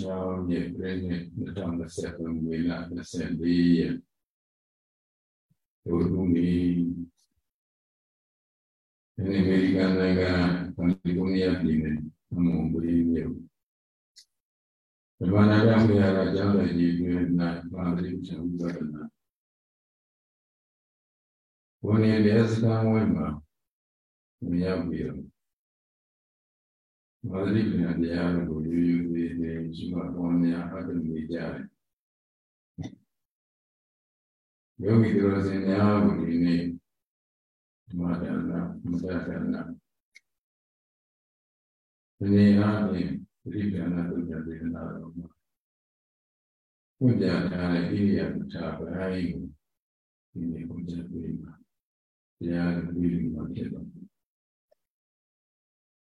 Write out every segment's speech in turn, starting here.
ကျောင်းရဲ့ပြည့်နှစ်2023မေလ24ရက်ဒုတိယနေ့ဒီအမေရိကန်နိုင်ငံကယ်လီဖိုးနီးယားပြည်နယ်အမုံပရီမြို့ဒီမှာနိုင်ငံမြေယာကကျောင်းရဲ့ကြီးပြည့်နာပါတိချံဥဒရနာဝန်ရည်ရဲ့စကံဝဲမှာမြင်ရပြီး တော့မာရိပညာတရားကိုယူယူသေးသေးရှိမှပေါ်များအတုနေကြတယ်ယောဂီတို့စင်များကိုဒီနေ့ဓမ္မဒါနမသဒါနဒီနေ့အားဖြင့်ပရိပညာတို့ကြတဲ့နာတော်မှာဘုရားထားတဲ့ဣရိယာပုထာပိုင်းကိုဒီနေ့ဘုရားပြမှာတရားပြီးမှဖြစ်တော့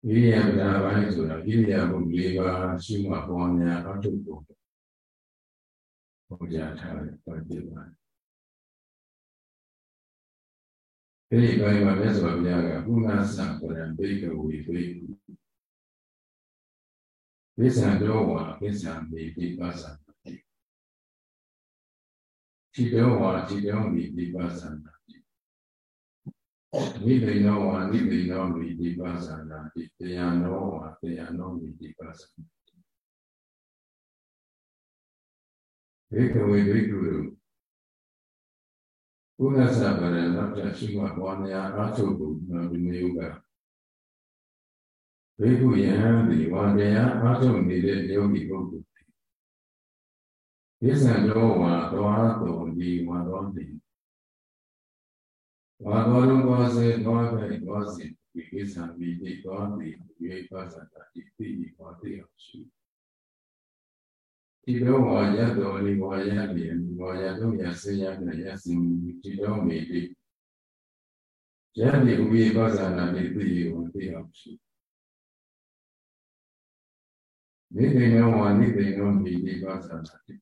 ဝိရိယပဒါပိုင်းဆိုတာဝိရိယဘု၄ပါးရှိမှပေါ်များအထုပ်ကိုဟောကြားထားတယ်ပြောပြပါတယ်ဒီပိုင်းမှာမြတ်စွာဘုရားကဘုနာစံပရံဘိကဝေဘိကုဝိဇ္ဇံတော်ဝါဝိဇ္ဇံမေပိပါစံတိတောဝါတိတောမေပိပါစံ နိဗ္ဗာန်ဝါနိဗ္ဗာန်မိဒီပါဇာနာတိတရားနောဝါတရားနောမိဒီပါဇာနာဘေကဝေဘေကုရုဘုရားဆရာဗရဏနောက်ထပ်ရှိမှဘောနရာအားထုတ်ကိုဒီမျိုးကဘေကုယံဒီဝါတရားအားထုတ်နေတဲ့ယောဂီပုဂ္ဂိုလ်ဒီစံတော်ဝါတော်တော်ဒီဝါတော် ဒီဘာတော်လုံးပါစေဘာပဲဘာစီဒီကိစ္စမီဒီတော်ဒီရေပါစတာဒီဒီဘာတေအောင်ရှိဒီတော့ဝါရတော်လေးဝါရလေးဝါရတော့ရစေရနဲ့ရစင်ဒီတော့မီဒီရဒီဝိပါစနာဒီဒီဝတေအောင်ရှိမိဒေနောဝါနိဒေနောမီဒီပါစနာဒီ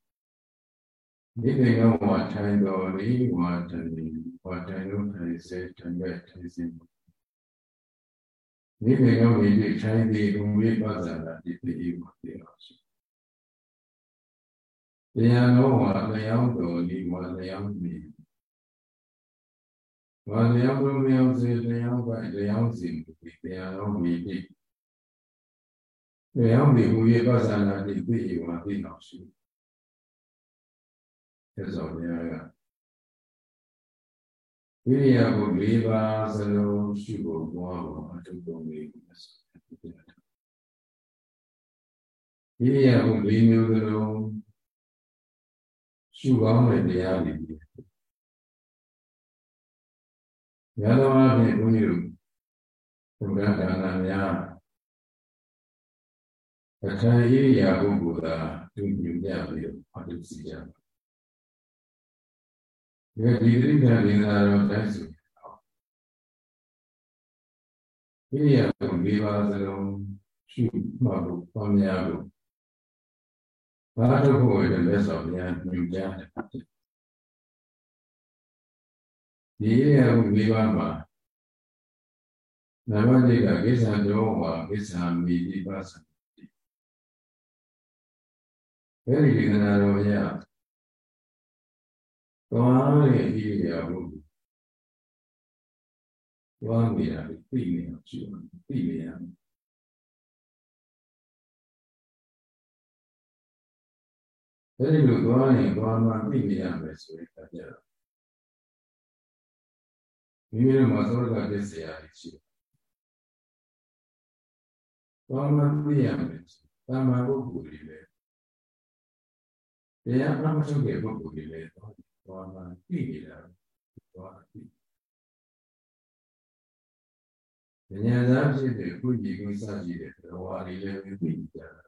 မိဒေနောဝါထိုင်တော်လေးဝါတန် ဝါတိုင်လို့ထိုင်စေထိုင်တဲ့ထိုင်စဉ်မိမိကမိတိထိုင်ပြီးဘုံဝိပဿနာဒီတိကိုသိအောင်ရှိတရားတော်မှာလျောင်းတော်ဒီမှာလျောင်းပြီဘာလျောင်းဘုံလျောင်းစေလျောင်းပိုက်လျောင်းစဉ်ဒီတရားတော်မိတိလျောင်းပြီးဘုံဝိပဿနာဒီတိကိုသိအောင်ရှိဒါဆိုရင် ဝိရိယကို၄ပါးစလုံးရှိဖို့ဘွားဖို့အထုပ်တော်လေးကိုဆိုတယ်ဝိရိယကို၄မျိုးစလုံးရှိကောင်းတဲ့တရားတွေညတော်အဖြစ်ဘုန်းကြီးတို့ဘုရားဒါနများအခါဣရိယာပုဂ္ဂိုလ်သာသူညွှန်ပြပြီးတော့အထုစီကြပါ ဒီဒီတိကလင်္ကာတော့တိုက်စုဒီရကို၄ပါးစလုံးရှုမှတ်ဖို့ပေါင်းများလို့ဘာတို့ဖို့ရလက်ဆောင်များညွှန်ကြားတယ်ဒီရကို၄ပါးမှာနမတိကကိစ္စတော်ဝါကိစ္စမိတိပါစံအဲဒီဒီကနာတော်ရ သွားတဲ့ဒီနေရာကိုသွားနေတာသိနေအောင်ရှိအောင်သိနေရမယ်အဲဒီလိုသွားရင်သွားမှသိနေရမယ်ဆိုရင်အပြည့်မိမိတို့မှာသောတာပစ္စယရှိတယ်။သွားမှသိရမယ်။တာမန်ပုဂ္ဂိုလ်တွေလည်းတရားအမှတ်ချုပ်တဲ့ပုဂ္ဂိုလ်တွေလည်းသွား သွားမှသိနေတာသွားသိဉာဏ်သားဖြစ်တဲ့ခုကြည့်ကိုစကြည့်တဲ့သဘောလေးလည်းသိကြတာ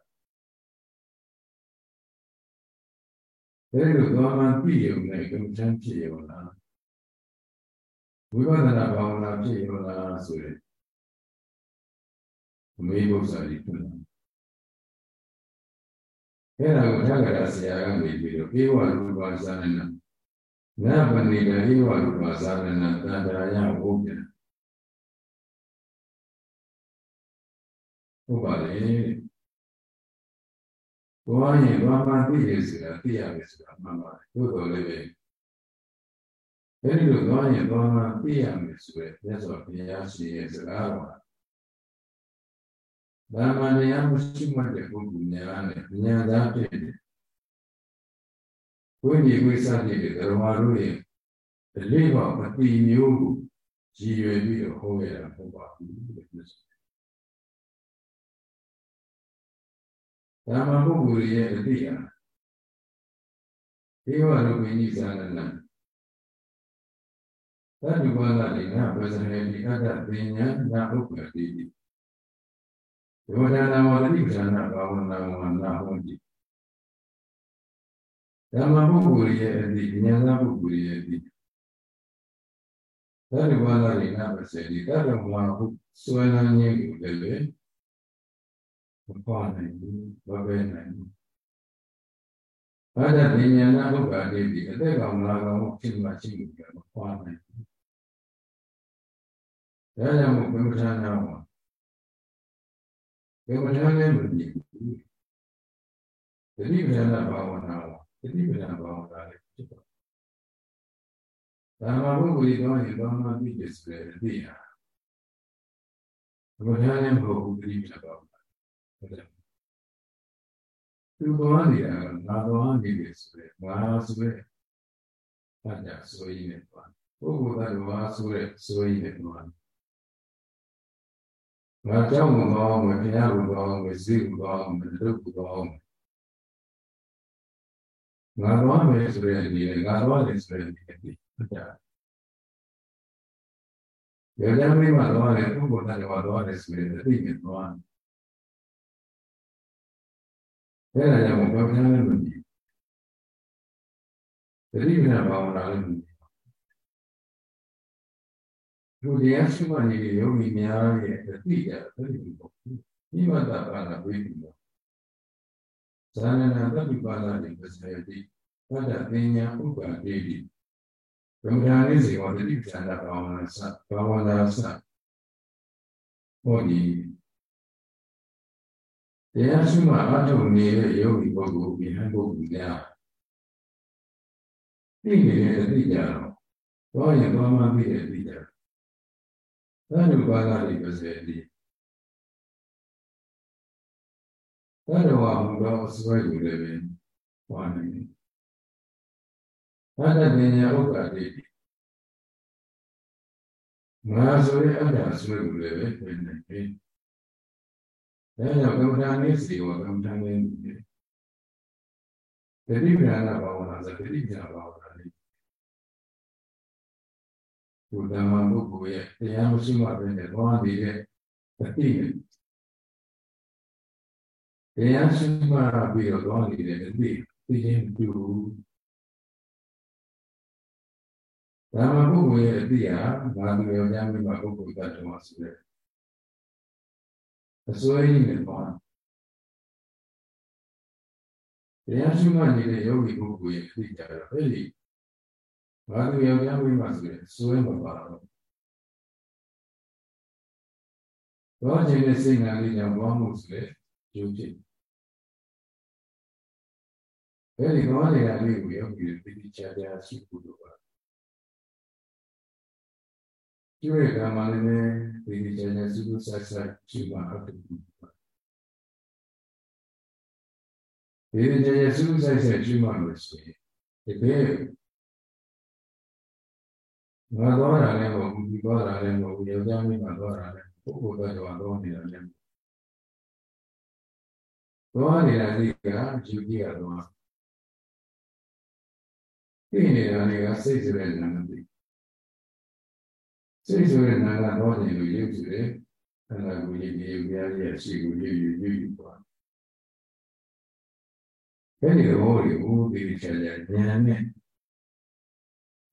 အဲလိုသွားမှသိရုံနဲ့ကမ္ဘာဖြစ်ရုံလားဝိပဿနာဘာဝနာဖြစ်ရုံလားဆိုရင်အမေဘုရားကြီးဖြစ်လာအဲ့ဒါကိုထက္ကရာဆရာကနေပြီးတော့ပြေဝရူပဇာန နာနဗနိကဟိဝရူပသာရဏတန္တရာယဝုပ္ပဟုတ်ပါလေသွားရင်ဘာမှသိရဆိုတာသိရမယ်ဆိုတာမှန်ပါတယ်သို့တော်လည်းပဲအဲဒီလိုသွားရင်ဘာမှသိရမယ်ဆိုရယ်မြတ်စွာဘုရားရှင်ရဲ့စကားတော်ဗာမဏယမရှိမှတဲ့ပုဂ္ဂိုလ်များနဲ့ဉာဏ်သားဖြစ်တယ် ဝိညာဉ်ဝိသတိတဲ့ဓမ္မတို့ရဲ့အလေးပါအတိမျိုးကိုရည်ရွယ်ပြီးတော့ဟောရတာဟုတ်ပါဘူးလို့ပြောဆိုဓမ္မပုဂ္ဂိုလ်ရဲ့အတိအဒေဝရဝိနိသနနာသတ္တဝါဒလိနာပဇရေတိအတ္တပညာနာဥပ္ပတိယောဒနာဝတိပဇာနာဘာဝနာဝနာဟောတိ ဓမ္မပုဂ္ဂိုလ်ရဲ့အတိဉာဏပုဂ္ဂိုလ်ရဲ့အတိသတ္တဝါဒလိနာပဇရေတိတတ္တဝါဟုစွဲလန်းခြင်းကိုလည်းမပွားနိုင်ဘူးမပဲနိုင်ဘူးဘာသာပညာနာဥပ္ပါဒိတိအသက်ကောင်လာကောင်ဖြစ်မှရှိမှုကမပွားနိုင်ဘူးဒါကြောင့်ဘုရားနာမှာဘယ်မှာလည်းမဖြစ်ဘူးတတိပဒနာဘာဝနာ တတိပဒနာဘာဝနာလည်းဖြစ်ပါဒါမှဘုရားကြီးတော့ရင်ဘာမှပြည့်စုံတယ်အသိဟာဘုရားလည်းမဟုတ်ဘူးတတိပဒနာဘာဝနာဟုတ်တယ်သူတော်နေတာငါတော်နေပြီဆိုရယ်ငါဆိုရယ်ဘာညာဆိုရင်းနဲ့ပါပုဂ္ဂိုလ်တော်ဆိုရယ်ဆိုရင်းနဲ့ပါငါကြောက်မကောင်းမဘုရားကိုကောင်းမစိတ်ကိုကောင်းမဒုက္ခကောင်း ငါတော်မယ်ဆိုရယ်ဒီငါတော်တယ်ဆိုရယ်ဒီဟုတ်တယ်ရကြမ်းမတော်တယ်ပုဂ္ဂိုလ်တော်တော်တယ်ဆိုရယ်အသိမြင်သွားအဲ့ဒါကြောင့်ဘာမှလည်းမကြည့်တတိယဘာဝနာလည်းမကြည့်လူတရားရှိမှနေတဲ့ယောဂီများရဲ့အတိအကျအဲ့ဒီပေါ့ဒီမတ္တပါဏဝိဓိမော ဇာနနာတပိပါဏတိပစ္စယတိသတ္တပညာဥပ္ပါဒေတိဗမ္မာနိစေဝတတိပ္ပန္နဘာဝနာသဘာဝနာသဟောဒီတရားရှိမှအထုံနေတဲ့ယောဂီပုဂ္ဂိုလ်ဒီဟန်ပုဂ္ဂိုလ်များသိနေတဲ့အသိကြတော့တော့ရင်တော့မှသိတဲ့အသိကြသံဃာပါဠိပစေတိ သံဃာမူတော့အစွဲယူလည်းပဲဟောနေတယ်ဘာတပညာဥက္ကတိငါဆိုရင်အဲ့ဒါဆွဲယူလည်းပဲပြင်နေတယ်ဒါကြောင့်ကမ္မထာနည်းစီဝကမ္မထာနည်းတတိပညာဘာဝနာဆိုတတိပညာဘာဝနာလေးဘုဒ္ဓမှာပုဂ္ဂိုလ်ရဲ့တရားမရှိမှပဲနဲ့ဘောင်းနေတဲ့တတိနဲ့ တရားရှိမှပြီးတော့ဘောင်းနေတဲ့တတိသိချင်းပြုဓမ္မပုဂ္ဂိုလ်ရဲ့အတိဟာဘာလို့ရောညာမိမှာပုဂ္ဂိုလ်တ attva ဆိုတဲ့အစွဲကြီးနဲ့ပေါ့တရားရှိမှနေတဲ့ယောဂီပုဂ္ဂိုလ်ရဲ့အဖြစ်ကြတော့အဲ့ဒီဘာလို့ယောက်ျားမိန်းမဆိုတဲ့စွဲမပါတော့တော့ခြင်းနဲ့စိတ်နာလေးကြောင့်ဘောမှုဆိုတဲ့ကျိုးဖြစ် အဲ့ဒီကောင်းတဲ့လေးကိုယောဂီတွေပြည့်ချာချာရှိဖို့လိုပါကျွေးကမှလည်းဒီဒီကျနေစုစုဆက်ဆက်ရှိပါအပ်တယ်ဒီဒီကျနေစုစုဆက်ဆက်ရှိမှလို့ဆိုရင်ဒီဘေးငါတော့တာလည်းမဟုတ်ဘူးဒီတော့တာလည်းမဟုတ်ဘူးယောက်ျားမိန်းမတော့တာလည်းပုဂ္ဂိုလ်တော့တော့နေတာလည်းတော့နေတာဒီကယူကြည့်ရတော့ ဒီနေတာတွေကစိတ်ဆိုတဲ့နာမ်သိစိတ်ဆိုတဲ့နာကတော့နေလို့ရုပ်ဆိုတဲ့ခန္ဓာကိုယ်ကြီးဒီပြားရဲ့ရှိကိုရွရွရွရွသွားအဲ့ဒီတော့ဒီဦးဒီချာချာဉာဏ်နဲ့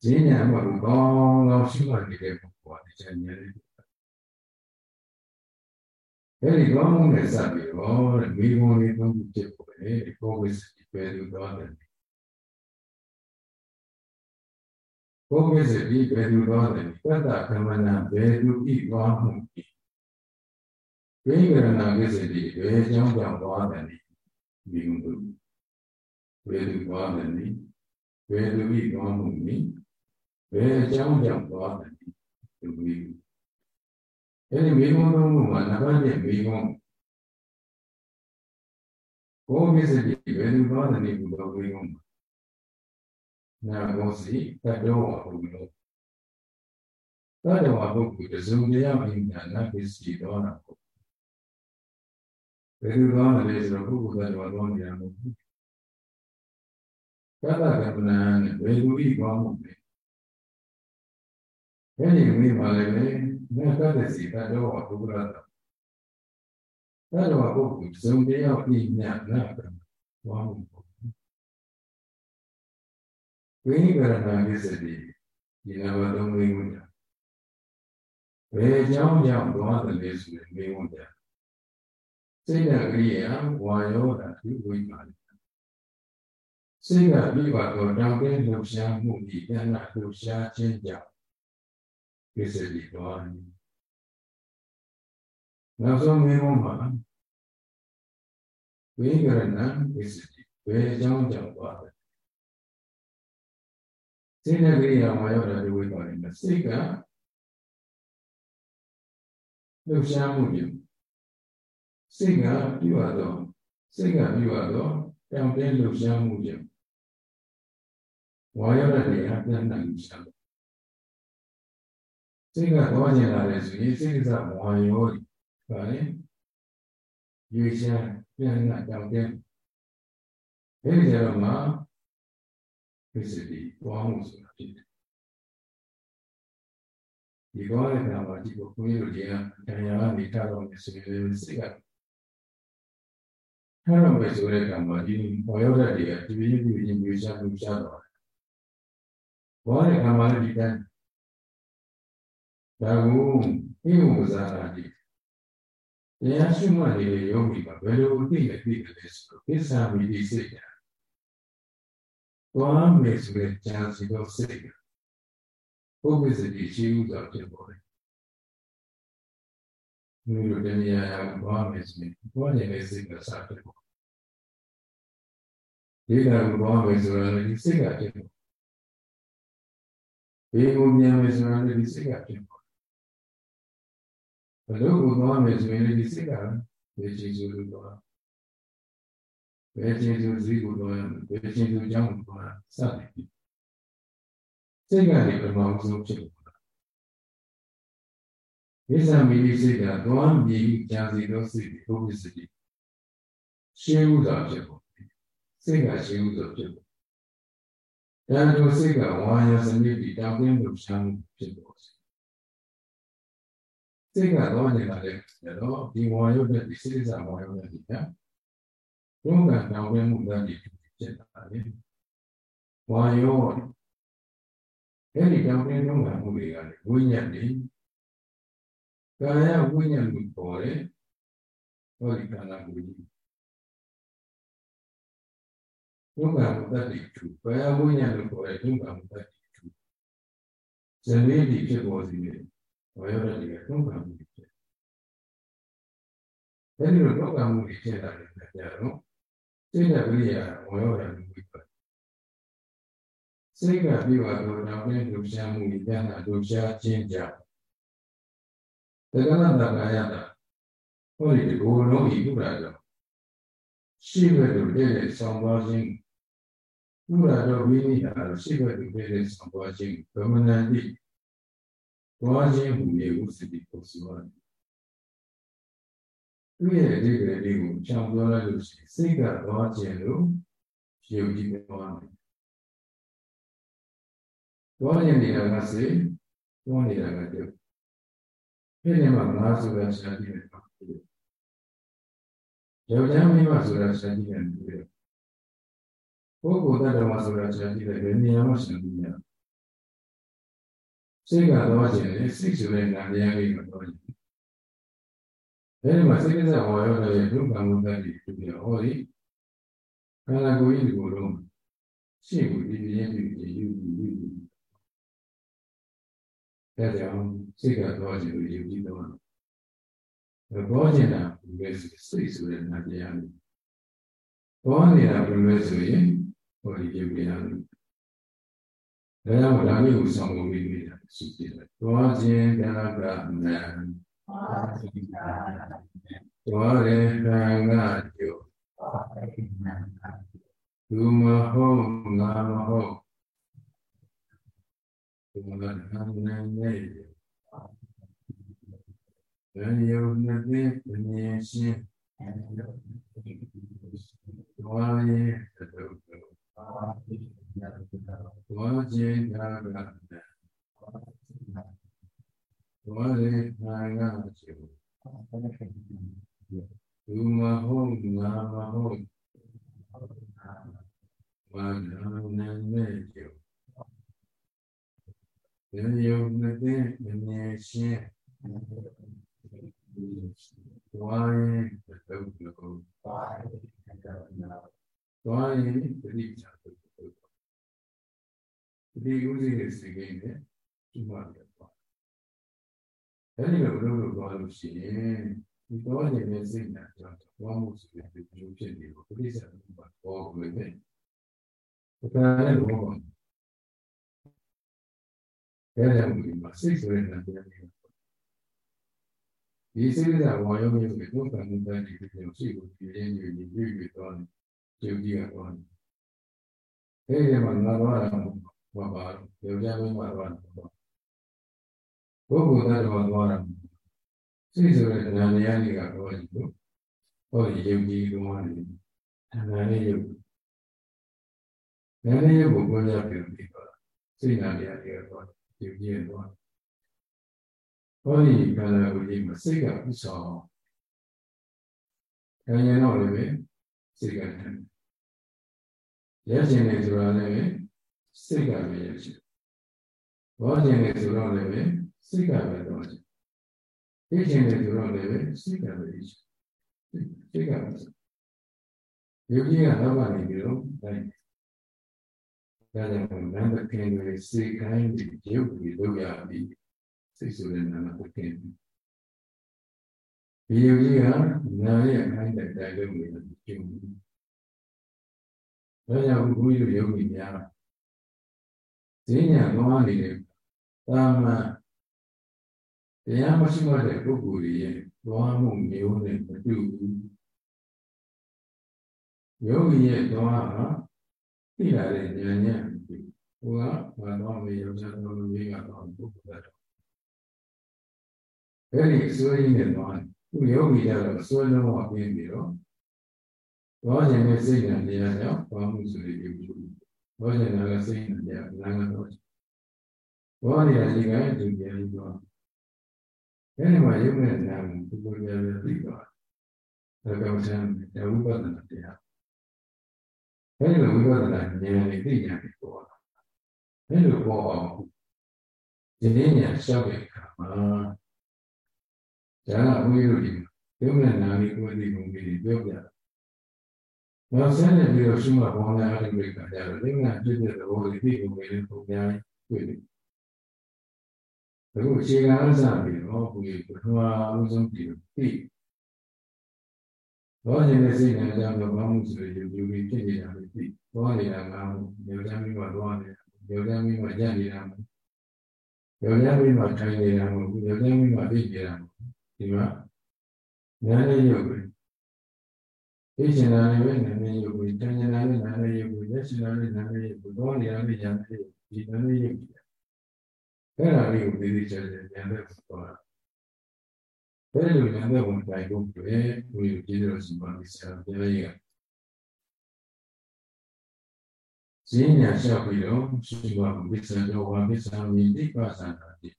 ဈဉာဏ်မှာကောင်းကောင်းရှိမှနေတဲ့ပုဂ္ဂိုလ်ကဒီချာဉာဏ်လေးအဲ့ဒီကောင်းမှုနဲ့စပ်ပြီးတော့မိဘလေးသုံးခုဖြစ်ပေါ်တယ်ဒီကိုယ်ဝိစပဲလို့တော့တယ် ဘုမေစတိဘေသူတော်တယ်ပတ္တကမနာဘေသူဤသွားမှုဤဝိရဏဝိစတိဘေကြောင့်ကြောင့်သွားတယ်မိဂုံတို့ဘယ်သူသွားတယ်နိဘယ်သူဤသွားမှုနိဘယ်အကြောင်းကြောင့်သွားတယ်နိသူမိအဲ့ဒီမိဂုံတို့မှာနံပါတ်1မိဂုံဘောမစ္စတိဘယ်သူသွားတယ်နိဘုရားမိဂုံ နာမောစီတတောဝဟုလို့တတောဝပုဂ္ဂိုလ်တစုံတရာအင်္ဂါနာပစ္စည်းတော်နာပုဘယ်လိုသွားမလဲဆိုတော့ပုဂ္ဂိုလ်ကတော့သွားနေရမှာဘူးကတ္တကပ္ပနာနဲ့ဘယ်လိုဤသွားမှုလဲဘယ်ဒီမိပါလဲလေမြတ်တတ်စီတတော်ဝပုဂ္ဂရတတတော်ဝပုဂ္ဂိုလ်စုံတရားပြည့်ညနာကသွားမှု ဝိနိဗ္ဗာန်ကိစ္စတိဒီနဘသုံးဝိဝိတာဘယ်ကြောင့်ကြောင့်သွားတယ်လဲဆိုရင်မေးဝန်တယ်စိတ်ကကရိယာဝါယောတာဒီဝိပါလိစိတ်ကပြီးပါတော့တောင်းတဲ့လှူရှားမှုဒီတဏ္ဍလှူရှားခြင်းကြောင့်ကိစ္စဒီသွားတယ်နောက်ဆုံးမေးခွန်းမှာဝိကရဏကိစ္စဒီဘယ်အကြောင်းကြောင့်သွားတယ် စိတ်နဲ့ကရိယာဝါယောတာဒီဝိပါလိစိတ်ကလှူရှားမှုကြောင့်စိတ်ကပြုရတော့စိတ်ကပြုရတော့တောင်တင်းလှုပ်ရှားမှုကြောင့်ဝါရတဲ့နေရာပြန်နိုင်ရှာတယ်စိတ်ကတော့ကျင်လာတယ်ဆိုရင်စိတ်ကဝါရောပါလေရွေးချယ်ပြန်လာတောင်တင်းအဲဒီကြတော့မှ ပစ္စည်းပွားမှုဆိုတာဖြစ်တယ်ဒီကောတဲ့ကံမှာဒီကိုကိုယ်ရည်တွေကတရားနေထားတော့မယ်ဆိုရင်စိတ်ကထားတော့မယ်ဆိုတဲ့ကံမှာဒီပေါ်ရောက်တဲ့တွေကဒီပြင်းပြင်းပြင်းရှားပြရှားတော့ဘောတဲ့ကံမှာလည်းဒီတိုင်းဒါကိုအိမ်ဝဇာတာဒီတရားရှိမှနေတဲ့ယောဂီကဘယ်လိုအသိနဲ့သိတယ်ဆိုတော့ကိစ္စမီဒီစိတ် ကသွားမယ်ဆိုတဲ့ဉာဏ်စီတော့စိတ်ကပုပ္ပစ္စတိရှိဥစွာဖြစ်ပေါ်တယ်ဒီလိုတည်းရအောင်သွားမယ်ဆိုရင်သွားနေတဲ့စိတ်ကစားဖြစ်ပေါ်ဒီကံသွားမယ်ဆိုရင်ဒီစိတ်ကဖြစ်ပေါ်ဒီကိုမြင်မယ်ဆိုရင်ဒီစိတ်ကဖြစ်ပေါ်ဘလို့ကိုသွားမယ်ဆိုရင်ဒီစိတ်ကဘယ်ကျေစုလို့သွား ဘယ်ကျေစုစည်းကိုသွားဘယ်ကျေစုကြောင့်သွားစတယ်စိတ်ကနေပထမဆုံးဖြစ်ပေါ်ဝိဇ္ဇာမိမိစိတ်ကသွားမြည်ကြံစီသောစိတ်ဒီဘုရားစိတ်ရှင်းဥစွာဖြစ်ပေါ်စိတ်ကရှင်းဥစွာဖြစ်ပေါ်ဒါကြောင့်စိတ်ကဝါယစနစ်ဒီတောင်းတင်းလို့ရှားမှုဖြစ်ပေါ်စေစိတ်ကတော့နေတာလေတော့ဒီဝါယုတ်တဲ့ဒီစိတ်စာဝါယုတ်တဲ့ဒီက ဘုံကတောင်းတင်းမှုတည်းဖြစ်တာလေဝါယုတ်အဲ့ဒီတောင်းတင်းမှုမှုတွေကလေဝိညာဉ်တွေကာယဝိညာဉ်ကိုပေါ်တယ်ဟောဒီခန္ဓာကိုယ်ကြီးဒုက္ခမတ္တိထုကာယဝိညာဉ်ကိုပေါ်တယ်ဒုက္ခမတ္တိထုဇမေတိဖြစ်ပေါ်စီတယ်ဝေရတိကဒုက္ခမှုဖြစ်အဲဒီလိုဒုက္ခမှုဖြစ်တာလည်းကြတော့ စိတ်နဲ့ဝိရိယဝေရတိဝိပ္ပစိတ်ကပြီးတော့တော့ဘယ်လိုရှားမှုဉာဏ်အလိုရှားခြင်းကြောင့်တက္ကနာတကာယတာဟောဒီဒီဘုံလုံးဤဥပဒါကြောင့်ရှိဘက်တို့တည်းတဲ့ဆောင်သွားခြင်းဥပဒါတော့ဝိနည်းအားရှိဘက်တို့တည်းတဲ့ဆောင်သွားခြင်းဗမဏန္တိသွားခြင်းဟူ၏ဥစ္စတိပုစုဝါ သူရဲ့အဓိပ္ပာယ်လေးကိုချောင်ပြောလိုက်လို့ရှိရင်စိတ်ကသွားခြင်းလို့ယုံကြည်သွားတယ်။သွားခြင်းနေတာကစိတ်သွားနေတာကတည်းကဖြစ်နေမှာငါဆိုတာစံတည်တယ်ပေါ့ယောက်ျားမိန်းမဆိုတာစံတည်တယ်ပုဂ္ဂိုလ်တ attva ဆိုတာစံတည်တယ်ဘယ်နေရာမှာစံတည်ရစိတ်ကတော့ခြင်းလေစိတ်ဆိုတဲ့နာမည်လေးမှာတော့ခြင်း အဲဒီမှာစိတ်ကစားဟောရောတဲ့ဒုက္ခမှုတတ်ပြီးပြောဟောဒီခန္ဓာကိုယ်ကြီးကိုယ်လုံးရှေ့ကိုဒီပြင်းပြင်းယူယူယူဒါကြောင့်စိတ်ကတော့ခြင်းလို့ယုံကြည်တော့ဘောခြင်းတာဘယ်စိတ်ဆိုတဲ့နာတရားလေးသွားနေတာဘယ်လိုလဲဆိုရင်ဟောဒီပြုပြရတယ်ဒါကြောင့်ဒါမျိုးကိုဆောင်လို့ပြီးနေတာရှိတယ်သွားခြင်းကကနံ သွားရခံကကျို့သူမဟုတ်ငါမဟုတ်သူမကနာနေနေဘယ်ယုံနေပြင်းရှင်းသွားရင်တုတ်တုတ် သွားခြင်းကကသွားရင်ခံရချင်သူမဟုတ်ငါမဟုတ်ဘာနာနေနေကျိုဘယ်ယုံနေပြင်းရှင်းသွားရင်တုတ်တုတ်သွားရင်ပရိစ္ဆာတုတ်တုတ်ဒီဥစဉ်ရဲ့စိတ်ကြီးနဲ့ဒီမှာလည်းသွား အဲဒီလိုလုပ်လို့သွားလို့ရှိရင်ဒီတော့ရင်နဲ့စိတ်နဲ့ကြောင့်သွားမှုဆိုတဲ့ဒီလိုဖြစ်နေလို့ပရိစ္ဆာတုတ်ပါတော့ဘယ်နဲ့ဒါလည်းဘောပါဒါလည်းမှာစိတ်ဆိုတဲ့နာမည်ဒီစိတ်ကဝါယောမျိုးကိုတော့ကံတန်းဒီလိုရှိကိုပြင်းနေပြီးပြည့်ပြည့်သွားတယ်ကျုပ်ကြီးကတော့အဲဒီမှာငါတော့ဘာပါယောက်ျားမင်းမှာတော့ ပုဂ္ဂိုလ်သားတော်သွားတာစိတ်ဆိုတဲ့နာမည်တွေကတော့ဒီလိုဟောဒီယုံကြည်တော်မှာနာမည်ယုံနာမည်ယုံကိုပြောရပြန်ပြီးတော့စိတ်နာမည်တွေကတော့ယုံကြည်တော်ဟောဒီကံလာကိုဒီမှာစိတ်ကဥဆောင်။ဉာဏ်တော့လည်းစိတ်ကတည်းရခြင်းနေဆိုတာလည်းစိတ်ကပဲရခြင်း။ဘောခြင်းနေဆိုတော့လည်း စိတ်ကပဲတော့ခြင်း။သိခြင်းနေဆိုတော့လည်းစိတ်ကပဲရခြင်း။စိတ်ကပဲ။ယုတ်ကြီးကတော့ကနေပြီးတော့တိုင်းဒါကြောင့်နံပါတ်ခင်တွေစိတ်ကိုင်းတွေရုပ်တွေလုပ်ရပြီးစိတ်ဆိုတဲ့နာမကိုခင်ဒီယုတ်ကြီးကနာရဲ့အခိုင်းတဲ့တိုင်လို့နေတယ်ကျုံဒါကြောင့်ဘုရားယုံကြည်များဈဉ္ညာသွားနေတဲ့တာမန် တရားမရှိမှတဲ့ပုဂ္ဂိုလ်ရဲ့သွားမှုမျိုးနဲ့မတူဘူးယောဂီရဲ့သွားဟာသိလာတဲ့ဉာဏ်နဲ့ဟိုကဘာတော့မေယောဇာတော်လူကြီးကတော့ပုဂ္ဂိုလ်တော်အဲ့ဒီအစိုးရင်းနဲ့သွားသူယောဂီရတော့အစိုးလုံးဝပြင်းပြီးတော့သွားခြင်းနဲ့စိတ်နဲ့တရားကြောင့်သွားမှုဆိုတဲ့ဒီလိုသွားခြင်းနဲ့စိတ်နဲ့တရားလမ်းကတော့သွားနေရဒီကဒီပြန်ပြီးတော့ အဲ့ဒီမှာရုပ်နဲ့နာမ်ကိုကိုယ်ရရပြီးတော့ဒါကြောင့်ဆံတဝိပဿနာတရားအဲ့ဒီလိုဝိပဿနာဉာဏ်နဲ့သိဉာဏ်ကိုပေါ်လာအဲ့လိုပေါ်အောင်ဒီနေ့ညာရှောက်တဲ့အခါမှာဒါကဘုန်းကြီးတို့ဒီရုပ်နဲ့နာမ်ကိုသိပုံပြီးပြောပြတာနောက်ဆက်နေပြီးတော့ရှိမှဘောင်းလာတဲ့တွေကကြတော့ဒီကပြည့်တဲ့ဘောလေးသိပုံပြီးပုံများတွေ့တယ် အခုအခြေခံအစပြီးတော့ဘုရားပထမအဆုံးပြီးသိဘောခြင်းနဲ့စိတ်နဲ့ကြောင့်တော့ဘာမှမဆိုရယူပြီးဖြစ်နေတာပဲသိဘောနေတာငါ့ကိုယောက်ျားမိမတော့နေတာယောက်ျားမိမကြံ့နေတာမဟုတ်ယောက်ျားမိမထိုင်နေတာမဟုတ်ယောက်ျားမိမသိနေတာမဟုတ်ဒီမှာဉာဏ်နဲ့ရုပ်ပဲသိချင်တာလည်းပဲဉာဏ်နဲ့ရုပ်ပဲတဏှာနဲ့ဉာဏ်နဲ့ရုပ်ပဲလက်ရှိတာလည်းဉာဏ်နဲ့ရုပ်ပဲတော့နေရာနဲ့ဉာဏ်နဲ့ရုပ်ဒီဉာဏ်နဲ့ရုပ်ပဲ အဲ့ဒါလေးကိုသိသိချင်တယ်ဉာဏ်နဲ့ပေါ်တာဘယ်လိုဉာဏ်နဲ့ဝင်တိုင်ဖို့ပဲဘုရားကြည့်ရစီပါလိမ့်ဆရာပြည့်ရဈဉ္ညာလျှောက်ပြီးတော့ရှိပါဝိသံတော်ဝါဝိသံမိတိပ္ပသနာတိ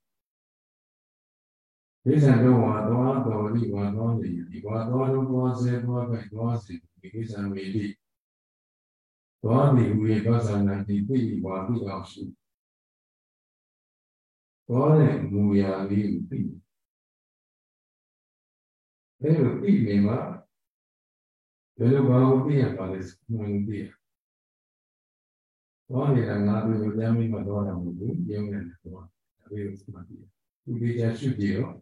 ဝိဇ္ဇာတော့ဝါသွားတော်လိဝါသွားနေဒီဝါသွားတော့သွားစေသွားပဲသွားစီဒီဝိဇ္ဇာမေတိသွားနေဝေသောဇာနာတိသိဝါသိအောင်ရှိ သွားတဲ့မူရာလေးကိုသိအဲလိုသိနေမှာဘယ်လိုဘာလို့သိရပါလဲမှန်သိရသွားနေတာငါတို့ကိုပြန်ပြီးမှသွားတာမဟုတ်ဘူးရုံးနေတယ်သွားဒါလေးကိုမှတ်ပြီးသူဒီချာရှိပြီးတော့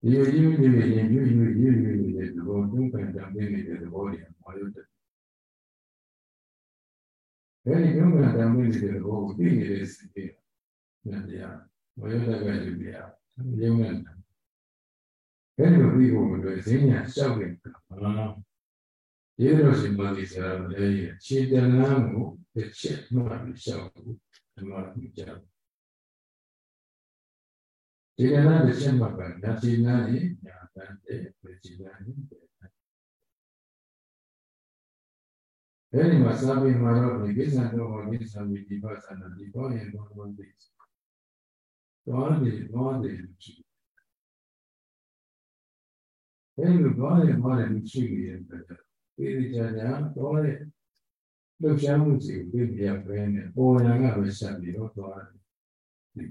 ဒီလိုကြီးကြီးကြီးရင်ယူယူယူယူနေတဲ့သဘောတွန်းကန်တံပေးနေတဲ့သဘောတွေမာရုတ်တယ်အဲဒီတွန်းကန်တံပေးနေတဲ့သဘောကိုသိနေတဲ့စိတ်တွေ နဲ့တရားဝေယတကယူပြရရုံးနေတာအဲဒီလိုပြီးဖို့အတွက်ဈဉ္ညာလျှောက်နေတာဟာရေရောရှင်မလေးဆရာလည်းခြေတန်းလမ်းကိုတစ်ချက်မှတ်ပြီးလျှောက်ဖို့ဒီမှာကြည့်ဒီကနေ့တစ်ချက်မှပဲညာတိနာရင်ညာတန်တဲ့ဝေတိနာရင်အဲဒီမှာစာပေမှာတော့ဒီကိစ္စတော့ဒီစာပေဒီပါစနာဒီပေါ်ရင်တော့ဝန် ဒီတော့ဒီတော့ဒီအဲဒီလိုတော့ရင်ဘာလဲရှိရတဲ့ဒီကြညာတော့လေလှုပ်ရှားမှုစီကိုပြပြပဲနဲ့ပေါ်ညာကပဲဆက်ပြီးတော့သွားတယ်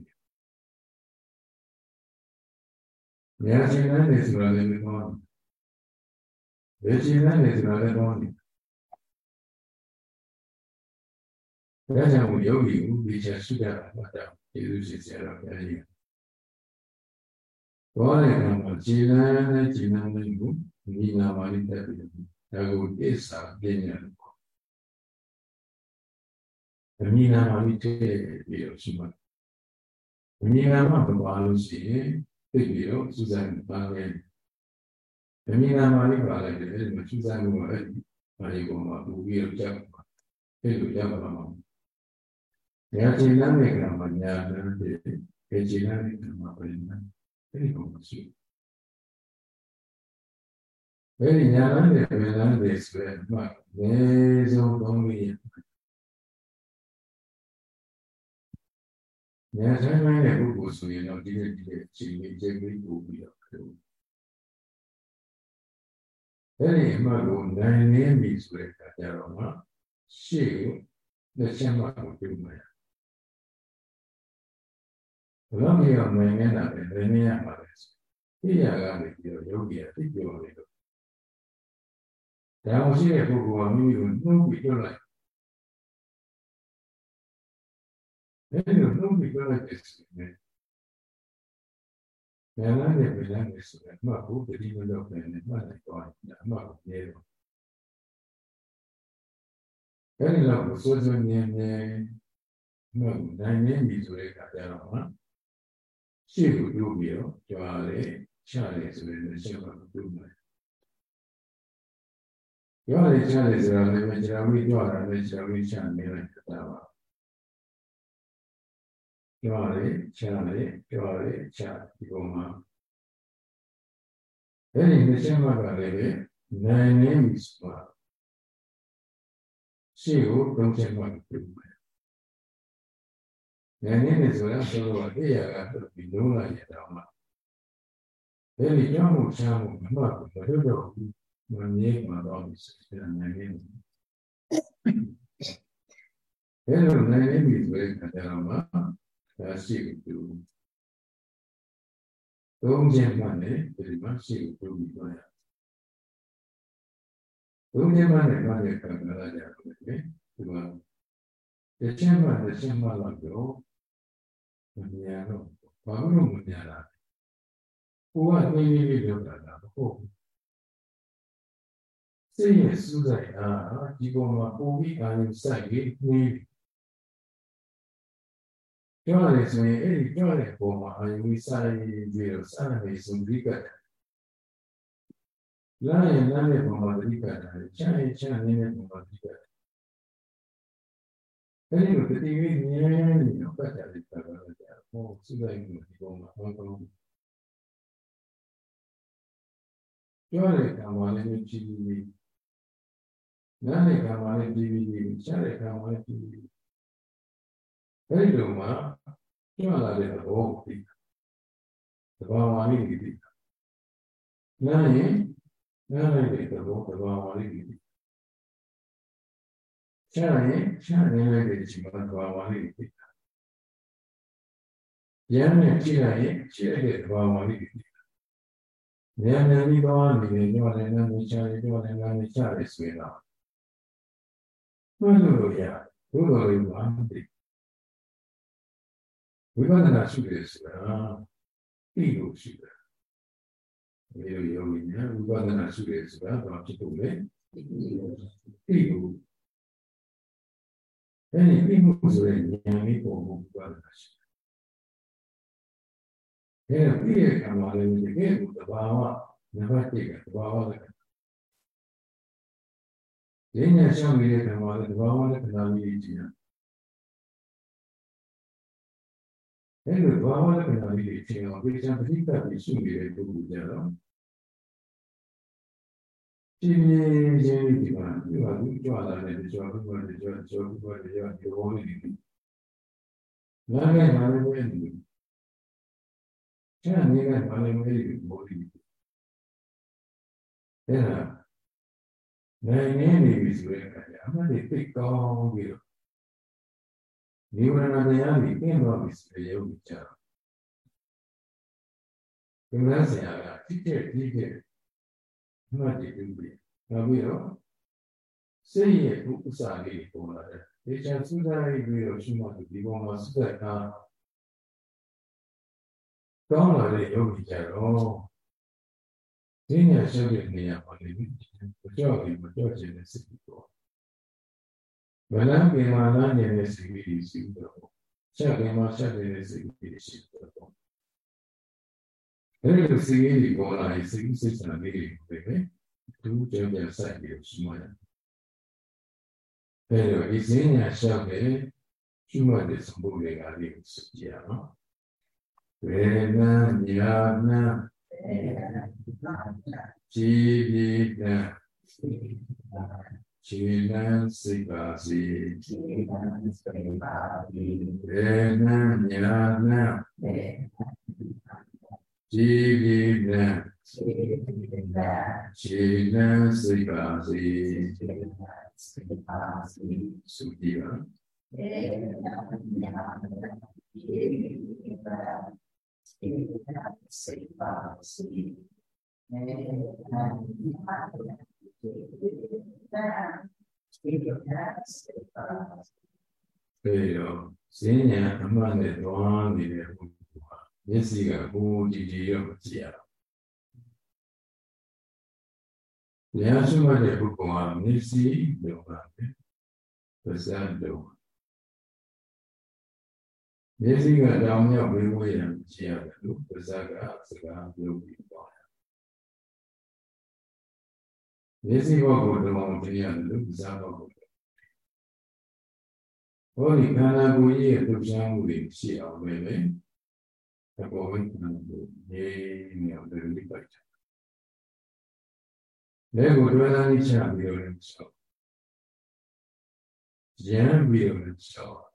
ဉာဏ်ရှင်နိုင်တယ်ဆိုတာလည်းမကောင်းဘူး။ဘယ်ရှင်နိုင်တယ်ဆိုတာလည်းကောင်းတယ်။ဒါကြောင့်ယောဂီဥပိ္ပချဆုကြတာမှတ်တာ ကျေးဇူးရှင်ဆရာတော်ဘုရားကြီး။ဘောရကံမှာခြေလန်းနဲ့ခြေလန်းလေးကိုမိနာပါလိတက်ပြီးဒါကိုဣစ္ဆာပညာလို့ခေါ်တယ်။မိနာပါလိတက်ပြီးတော့ရှိမှာ။မိနာမှာဘာလို့ရှိရင်သိပြီးတော့စူးစမ်းပါပဲ။ဗမီနာမာလေးပါလိုက်တယ်အဲ့ဒီမှာစူးစမ်းလို့အဲ့ဒီမာလေးပေါ်မှာပူပြီးတော့ကြောက်ပါ။အဲ့လိုကြောက်ပါမှာ။ ညာချင်းလမ်းနဲ့ကမှညာလမ်းတွေပေချင်းလမ်းနဲ့ကမှပြင်နေ။အဲ့ဒီကောင်မရှိ။အဲ့ဒီညာလမ်းတွေပြင်လမ်းတွေဆိုရင်မှအနည်းဆုံး၃မိနစ်ဉာဏ်ဆိုင်ပိုင်းတဲ့ပုဂ္ဂိုလ်ဆိုရင်တော့ဒီနေ့ဒီနေ့အချိန်လေးချိန်လေးပို့ပြီးတော့အဲ့ဒီအမှတ်ကိုနိုင်နေပြီဆိုတဲ့အခါကျတော့မှရှေ့ကိုလက်ချက်မှကိုပြုမယ် ဘယ်လိုမျိုးနိုင်နေတာလဲရင်းနေရမှာလဲသိရကနေပြီးတော့ယောဂီအသိပြောနေလို့ဒါမှရှိတဲ့ပုဂ္ဂိုလ်ကမိမိကိုနှုတ်ပြီးပြောလိုက်အဲ့ဒီလိုနှုတ်ပြီးပြောလိုက်တဲ့ဆိုရင်ဉာဏ်နဲ့ပြန်လာနေဆိုရင်မှတ်ဖို့တတိမလို့ပဲနဲ့မှတ်လိုက်တော့အမှတ်ကိုနေတော့အဲ့ဒီလောက်ကိုစိုးစိုးမြင်မြင်မှတ်နိုင်နေပြီဆိုတဲ့အခါကျတော့မှ ရှေ့ကိုတိုးပြီးတော့ကြွားလေချလေဆိုရင်ရှေ့ကတိုးမယ်ကြွားလေချလေဆိုတာလည်းကျွန်တော်တို့ကြွားတာလည်းကျွန်တော်တို့ချနေလိုက်တာပါပြောရတယ်ချရတယ်ပြောရတယ်ချဒီပုံမှာအဲ့ဒီမရှင်းမှကလည်းနိုင်နေပြီဆိုတာရှေ့ကိုတုံးချက်မှပြုမယ်နို င်နေတယ်ဆိုတာဆိုတော့အေးရကတော့ဒီလုံးလာရတော့မှအဲ့ဒီကြောင့်မို့ချမ်းမှုမမှတ်ဘူးဘယ်လိုတော့မမြင်မှာတော့ဆိုတာနိုင်နေတယ်အဲ့လိုနိုင်နေပြီဆိုတဲ့အခါကျတော့မှဒါရှိကိုပြုသုံးချက်မှနဲ့ဒီမှာရှိကိုပြုပြီးတော့ရသုံးချက်မှနဲ့တော့ရခံရတာကြတယ်ဒီမှာတစ်ချက်မှတစ်ချက်မှတော့တော့ မမြင်တော့ဘာလို့မမြင်တာကိုကသိနေပြီပြောတာလားဟုတ်စိတ်ရဲ့စူးစိုက်အားဒီပေါ်မှာပုံပြီးအာရုံစိုက်ပြီးနေပြီပြောရတယ်ဆိုရင်အဲ့ဒီပြောတဲ့ပုံမှာအာယုဝိစာရေးပြီးတော့စာနေစုံပြီးကတ်လာရင်လာတဲ့ပုံမှာဒီကတ်တယ်ချမ်းချမ်းနေတဲ့ပုံမှာဒီကတ်အဲ့ဒီလိုတတိယမြဲနေတော့ပတ်တယ်ပတ် တယ်ကြာဟောစုလိုက်မှုဒီပုံမှာဟောတော့ပြောတဲ့ကံမှာလည်းကြည့်ပြီးနားတဲ့ကံမှာလည်းကြည့်ပြီးချတဲ့ကံမှာလည်းကြည့်ပြီးအဲ့ဒီလိုမှကျွမ်းလာတဲ့သဘောကိုသိတာသဘာဝလေးကိုသိတာနားရင်နားလိုက်တဲ့သဘောသဘာဝလေးကိုသိချာရင်ချာနေလိုက်တဲ့ချိန်မှာသဘာဝလေးကိုသိတာ ရမ်းနဲ့ကြည့်လိုက်ရင်ကြည့်တဲ့သဘာဝလေးကိုသိတာဉာဏ်နဲ့ပြီးတော့နေနေတော့လည်းနားကိုချာရတော့လည်းနားကိုချရဆိုရင်တော့မှတ်လို့ရတယ်ဘုရားလေးကမသိဝိပဿနာရှုတယ်ဆိုတာသိလို့ရှိတယ်ဒီလိုယောဂီများဝိပဿနာရှုတယ်ဆိုတာဘာဖြစ်လို့လဲသိဖို့အဲဒီသိမှုဆိုရင်ဉာဏ်လေးပေါ်မှုဝိပဿနာရှုတယ် အဲဒီပြည့်ရဲ့ကံပါလေတကယ်ကိုတဘာဝနံပါတ်1ကတဘာဝလက္ခဏာဉာဏ်နဲ့ရှောင်နေတဲ့ကံပါလေတဘာဝလက္ခဏာလေးကြည့်ရအဲ့လိုဘာဝလက္ခဏာလေးတွေသင်အောင်ဒီချမ်းပဋိပတ်ပြီးရှုနေတဲ့ပုဂ္ဂိုလ်ကြတော့ပြင်းပြင်းချင်းဒီမှာဒီမှာဒီကြွလာတဲ့ကြွဘုရားကြွကြွဘုရားကြွဒီဘောလေးတွေနားနဲ့နားနဲ့ ပဲနေချမ်းနေနဲ့နားနဲ့ပဲဘောလေးအဲ့ဒါနိုင်နေနေပြီဆိုတဲ့အခါကျအမှန်တည်းသိကောင်းပြီးတော့နိဗ္ဗာန်တရားကြီးပြင်းသွားပြီဆိုရုပ်ကြတော့ဒီမှာဆရာကတိကျတိကျမှတ်တည်ပြီးပြီနောက်ပြီးတော့စိတ်ရဲ့ဥစ္စာလေးပေါ်လာတယ်ဒီချမ်းစုသားလေးပြီးတော့ရှိမှဒီပေါ်မှာစက်က ကောင်းလာတဲ့ယောဂီကြတော့ဒီညာရှုပ်တဲ့နေရာမှာနေပြီးကြောက်ပြီးမကြောက်ခြင်းနဲ့စိတ်ပေါ်ဗလံပင်မာနာနေတဲ့စိတ်ကလေးရှိတော့ချက်ပင်မာချက်နေတဲ့စိတ်ကလေးရှိတော့အဲဒီလိုစိတ်ကြီးပေါ်လာရင်စိတ်စိတ်ဆန္ဒလေးတွေပဲသူကြောင့်ပြန်ဆိုင်ပြီးရှိမှရတယ်အဲဒီတော့ဒီစင်းညာရှောက်တဲ့ရှိမှတဲ့စံဖို့တွေကလေးကိုစုကြည့်ရအောင် ဝေဒနာညာနာကြည်ပြီးတဲ့ခြေလန်းစိတ်ပါစေခြေလန်းစိတ်ပါစေဘေနံညာနံခြေပြီးနံခြေလန်းစိတ်ပါစေခြေလန်းစိတ်ပါစေသုတိပါဘေနံညာနံခြေပြီးနံခြေလန်းစိတ်ပါစေဘေနံညာနံပြီးတော့ဈဉ္ညာအမှန်နဲ့သွားနေတဲ့ပုဂ္ဂို လ်ဟာမျက်စိကဟိုကြည့်ကြည့်ရောမကြည့်ရတော့။ဉာဏ်ရှိမှတဲ့ပုဂ္ဂိုလ်ဟာမျက်စိလုံးပါတယ်။ပါးစပ်လုံး မျက်စိကတောင်မြောက်ဝေးဝေးရံကြည့်ရတယ်လို့ပါးစပ်ကစကားပြောပြီးတော့မျက်စိဘောကိုတောင်တရားလို့စားဘောကိုဟောဒီခန္ဓာကိုယ်ရဲ့လှုပ်ရှားမှုတွေရှိအောင်ပဲလေသဘောဝင်ခန္ဓာကိုယ်နေနေအောင်ဒီလိုပိုက်တာလက်ကိုတွဲလာနေချပြီးတော့လည်းဆောက်ရမ်းပြီးတော့လည်းဆော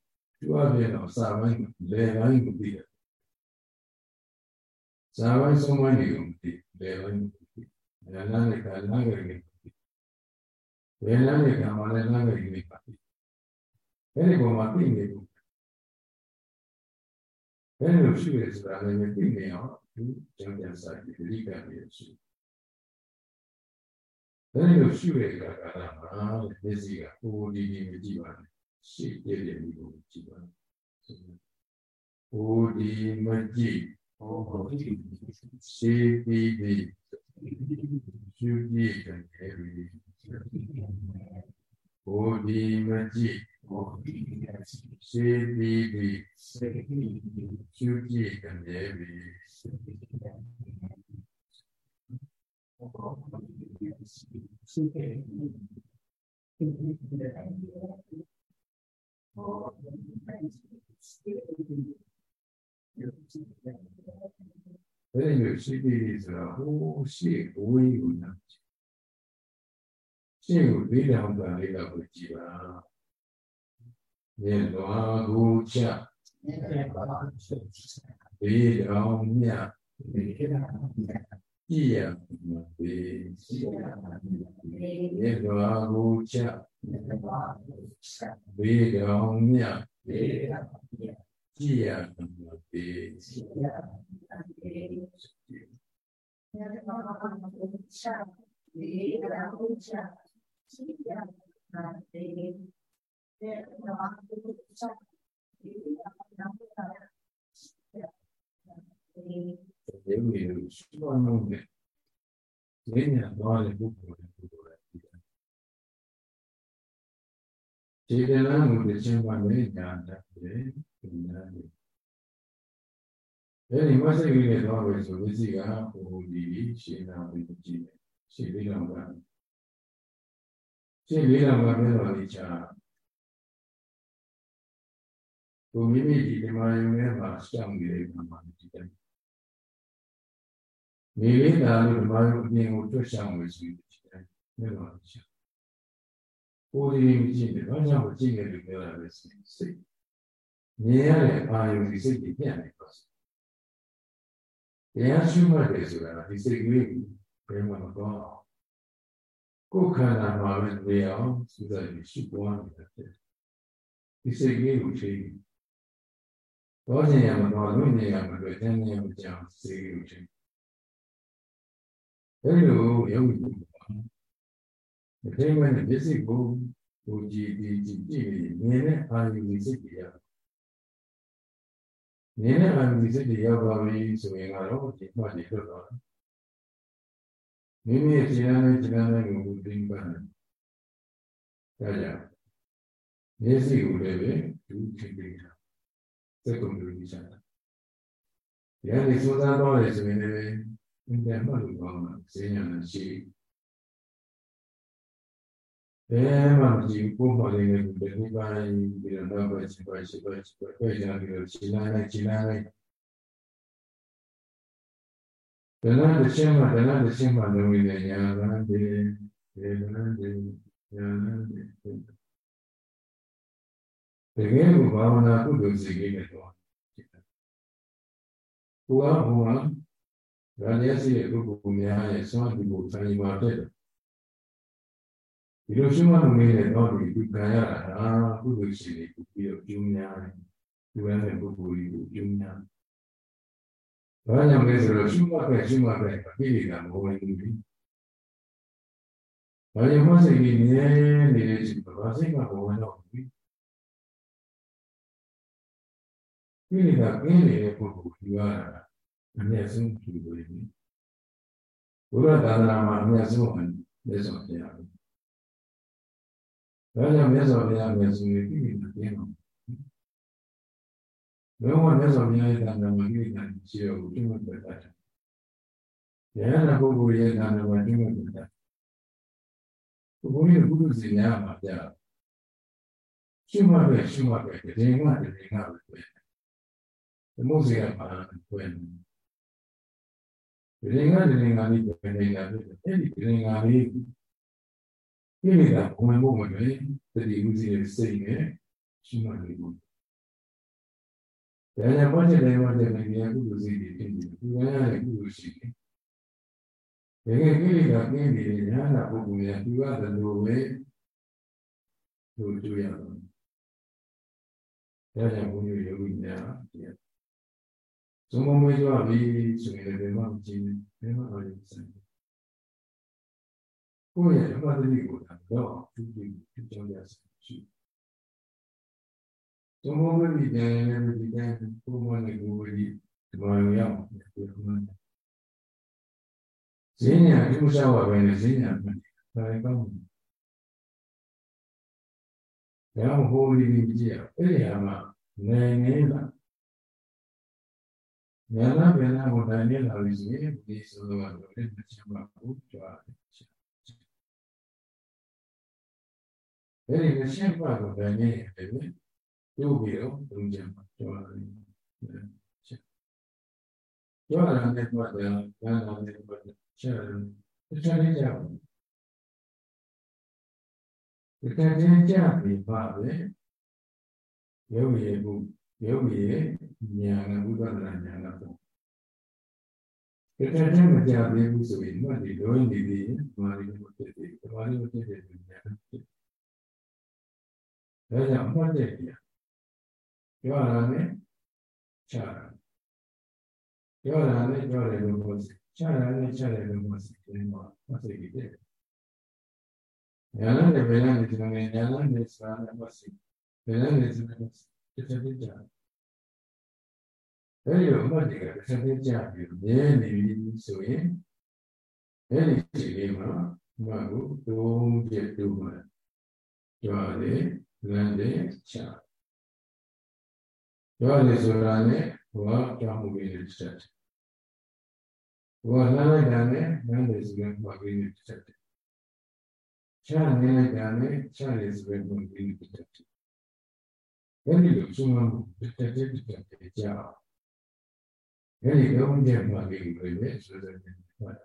ယ်အာရုံဖြစ်တဲ့ညာချီပဲချီပေါ်မှာစိတ်ကလေးအထူးပြတ်ထပ်ပြီးမြုပ်ထပ်ပြီးအဲ့ဒါကြောင့်မှညာချီလမ်းမှုရဲ့စာဆုံးပြီးဝေချီလမ်းမှုရဲ့စာဆုံးပြီးသူအပြင်တော့စာပိုင်းလေပိုင်းကိုပြီးတယ်စာပိုင်းဆုံးပိုင်းကိုပြီးလေပိုင်းကိုပြီးညာလမ်းနဲ့ကလမ်းကိုပြီးဝေလမ်းနဲ့ကမှလည်းလမ်းကိုပြီးပါအဲ့ဒီပုံမှာသိနေဘူးအဲ့လိုရှိရဆိုတာလည်းသိနေအောင်ဒီကျန်ပြန်ဆိုင်ဒီလိကံရရှိအဲ့လိုရှိရတာကလည်းမှာမျက်စိကဟိုဒီဒီမကြည့်ပါနဲ့ ရှေ့ပြည့်ပြည့်ပြီးကိုကြည့်ပါဟိုဒီမကြည့်ဟောဒီရှေ့ပြီးပြီးရှုကြည့်တယ်ဟိုဒီမကြည့်စေတီတိကျူကြည့်ကနေပြီ ရှိတယ်အဲ့ဒီရှိပြီဆိုတော့ဟိုရှိဝေးကိုနာရှင်းကိုလေးတောင်တန်လေးတော့ ကြည့်ပါမြေလွားကိုချဘေးတော်မြတ်ကြည်ရမှာပေရေတော်ကိုချဘေးတော်မြတ် ကြည်ရမှာပေရေဝေရှိမှမဟုတ်နဲ့ဈေးညာသွားတဲ့ပုဂ္ဂိုလ်တွေပုဂ္ဂိုလ်တွေဒီတဏှာကိုတစ်ချင်းပါလေညာတတ်တယ်ဒီနာနေအဲဒီမဆိတ်လေးနဲ့သွားပဲဆိုဝိစီကဟိုဒီရှင်းတာဝိကြည့်တယ်ရှင်းလေးတော့ကရှင်းလေးတော့ကပြောတော်လေးချာကိုမိမိဒီဓမ္မယုံထဲမှာစောင့်နေတဲ့အခါမှာဒီတိုင်း မိလေးသာလို့ဓမ္မယုံအပြင်ကိုတွတ်ဆောင်လို့ရှိတယ်ဒီတိုင်းပြောတော်လေးချာကိုယ်ရင်းကြည့်တယ်ဘာကြောင့်ကြည့်နေလို့ပြောတာလဲစိတ်မြင်ရတဲ့အာယုံဒီစိတ်ကြီးပြန်နေပါစေတရားရှိမှတ်တယ်ဆိုတာဒီစိတ်ကလေးကိုဘယ်မှာမကောင်းအောင်ကိုယ်ခန္ဓာမှာပဲနေအောင်စူးစိုက်ပြီးရှိပွားနေတာဖြစ်ဒီစိတ်ကလေးကိုချိန်တော့ဉာဏ်ရမတော်လို့ဉာဏ်ရမလို့ဉာဏ်ဉာဏ်မကြောင်စိတ်ကိုချိန် အဲဒီလိုယောဂီကိုမထိမ့်မဲ့မျက်စိကိုကိုကြည့်ကြည့်ကြည့်ကြည့်မြင်တဲ့အာရုံစိတ်တွေရမြင်တဲ့အာရုံစိတ်တွေရောက်သွားပြီဆိုရင်ကတော့ဒီမှတ်တွေထွက်သွားတယ်မိမိရဲ့ဉာဏ်နဲ့ဉာဏ်နဲ့ကိုသိပန်းတယ်ဒါကြောင့်မျက်စိကိုလည်းပဲဒုထိပ်ပေးတာစက်ကုန်လို့ဒီစားတာဒီကနေစိုးစားတော့လေဆိုရင်လည်း အင်တာမှတ်လို့ကောင်းတာဈဉာဏ်ရှိဘယ်မှမကြည့်ဘူးပုံမှန်လေးနဲ့ဘယ်လိုပိုင်းပြီးတော့တော့ပဲရှိပါရှိပါရှိပါတွေ့ကြပြီးတော့ခြေလိုက်လိုက်ခြေလိုက်လိုက်ဘယ်နဲ့တစ်ချက်မှဘယ်နဲ့တစ်ချက်မှလုံးဝနေညာလမ်းဒီဒီလမ်းဒီညာလမ်းဒီတကယ်ကိုဘာဝနာကုသိုလ်စီကိနဲ့တော့ကိုကဟိုက ဗာရစီရဲ့ပုဂ္ဂိုလ်များရဲ့စွမ်းဒီကိုဆံရီမှာတဲ့ဒီလိုရှိမှမနေတော့ဒီဒီခံရတာဟာကုသိုလ်ရှိနေပြီးတော့ကျူးများတယ်ဒီဝမ်းတဲ့ပုဂ္ဂိုလ်ကြီးကိုကျူးများဘာကြောင့်လဲဆိုတော့ရှိမှပဲရှိမှပဲပြည့်နေတာမဟုတ်ဘူးဒီဘာကြောင့်မှစိတ်ကြီးနေနေတဲ့ချိန်မှာဘာစိတ်ကဘဝင်တော့ဘူးပြည့်နေတာပြင်းနေတဲ့ပုဂ္ဂိုလ်ကြီးက အမြဲဆုံးကြည့်လို့ရည်ဘုရားသာသနာမှာအမြဲဆုံးလက်ဆောင်ပြရတယ်ဒါကြောင့်မြတ်စွာဘုရားလည်းဆိုရင်ပြည့်နေတယ်နော်ဘယ်မှာမြတ်စွာဘုရားရဲ့တာနာမှာပြည့်နေတယ်ရှိရောဒီမှာပြတ်တာ။ယဟန်ပုဂ္ဂိုလ်ရဲ့တာနာမှာဒီမှာပြတ်တာ။ဘုရားရဲ့ဘုရားစီညာမှာပြ။ရှိမှပဲရှိမှပဲဒီငါဒီငါပဲပြတ်။ဒီမို့စီကပါပြ တ်။ဒီငါဒီငါလေးပြတ်နေတာပြတ်။အဲ့ဒီဒီငါလေးပြိနေတာဘုံမဖို့မလွယ်တတိဥစီရဲ့စိတ်နဲ့ရှိမှနေဘူးဒါကြောင့်ဘာတဲ့ဘာတဲ့နေရာကုသိုလ်စီတွေဖြစ်နေသူကလည်းကုသိုလ်ရှိတယ်တကယ်ပြိနေတာပြင်းနေတယ်ညာနာပုဂ္ဂိုလ်များသူကတလို့ပဲသူတွေ့ရတော့ဒါကြောင့်ဘုန်းကြီးယောဂီများ သုံးမမွေးကြပြီဆိုရင်လည်းဘယ်မှမကြည့်ဘူးဘယ်မှအားရစမ်းကိုယ့်ရဲ့အမှတ်တရကိုတော့သူကြည့်သူကြောင်းရစီရှိ။သုံးဖို့မပြီးတယ်လည်းဒီကံပုံမှန်ကိုဝေဒီဒီမှာရောက်ဒီမှာဈဉ္ညာဒီမလျှောက်ပါပဲနဲ့ဈဉ္ညာမှတ်တယ်။ဒါလည်းကောင်းတယ်။ဒါမှဟိုဒီဒီကြည့်ရအဲ့ဒီဟာမှာနိုင်နေ လားဉာဏ်နဲ့ဉာဏ်ကိုနိုင်နေလာလို့ရှိရင်ဒီဆိုတော့လည်းတစ်ချက်မှဘူးကြွားတယ်အဲ့ဒီမရှင်းပါတော့ဗန်နေတယ်ပဲတို့ပြီးတော့ဘုံကြမှာကြွားတယ်ကြွားတယ်နဲ့တော့ဗန်လာနဲ့တော့ချာတယ်တခြားလေးကြောက်ဒီကနေ့ကြာပြီပါပဲယောဂီရဲ့ဘု ယောဂီရဲ့ဉာဏ်ကဘုဒ္ဓနာဉာဏ်ကတော့တကယ်တမ်းမကြသေးဘူးဆိုရင်မှတ်ဒီလုံးနေပြီးမာရီကိုဖြစ်တယ်မာရီကိုဖြစ်တယ်ဆိုရင်ဖြစ်ဒါကြောင့်မှတ်တဲ့ပြပြောရတာနဲ့ချတာပြောရတာနဲ့ပြောတယ်လို့ပြောစီချတာနဲ့ချတယ်လို့ပြောစီဒီမှာမှတ်စိတ်ကြည့်ညာလနဲ့ဘယ်နဲ့ဒီလိုနဲ့ညာလနဲ့စာနဲ့မှတ်စိတ်ဘယ်နဲ့ဒီလိုနဲ့ တစ်ချက်ပြကြအဲဒီလိုမှတ်တယ်ကတစ်ချက်ပြကြပြီးမြဲနေပြီဆိုရင်အဲဒီချိန်လေးမှာမှတ်ကိုသုံးပြတူမှာကြွားတယ်လမ်းတယ်ချကြွားတယ်ဆိုတာနဲ့ဘဝကြောင်းမှုတွေတစ်ချက်ဘဝလမ်းလိုက်တာနဲ့လမ်းတယ်ဆိုရင်ဘဝကြီးတစ်ချက်ချနေလိုက်တာနဲ့ချတယ်ဆိုရင်ဘဝကြီးတစ်ချက် အဲဒီလိုစုံမမှုတစ်ချက်တစ်ချက်ကြာအဲဒီတော့ဒီမှာလေးတွေပဲဆိုတဲ့ဟုတ်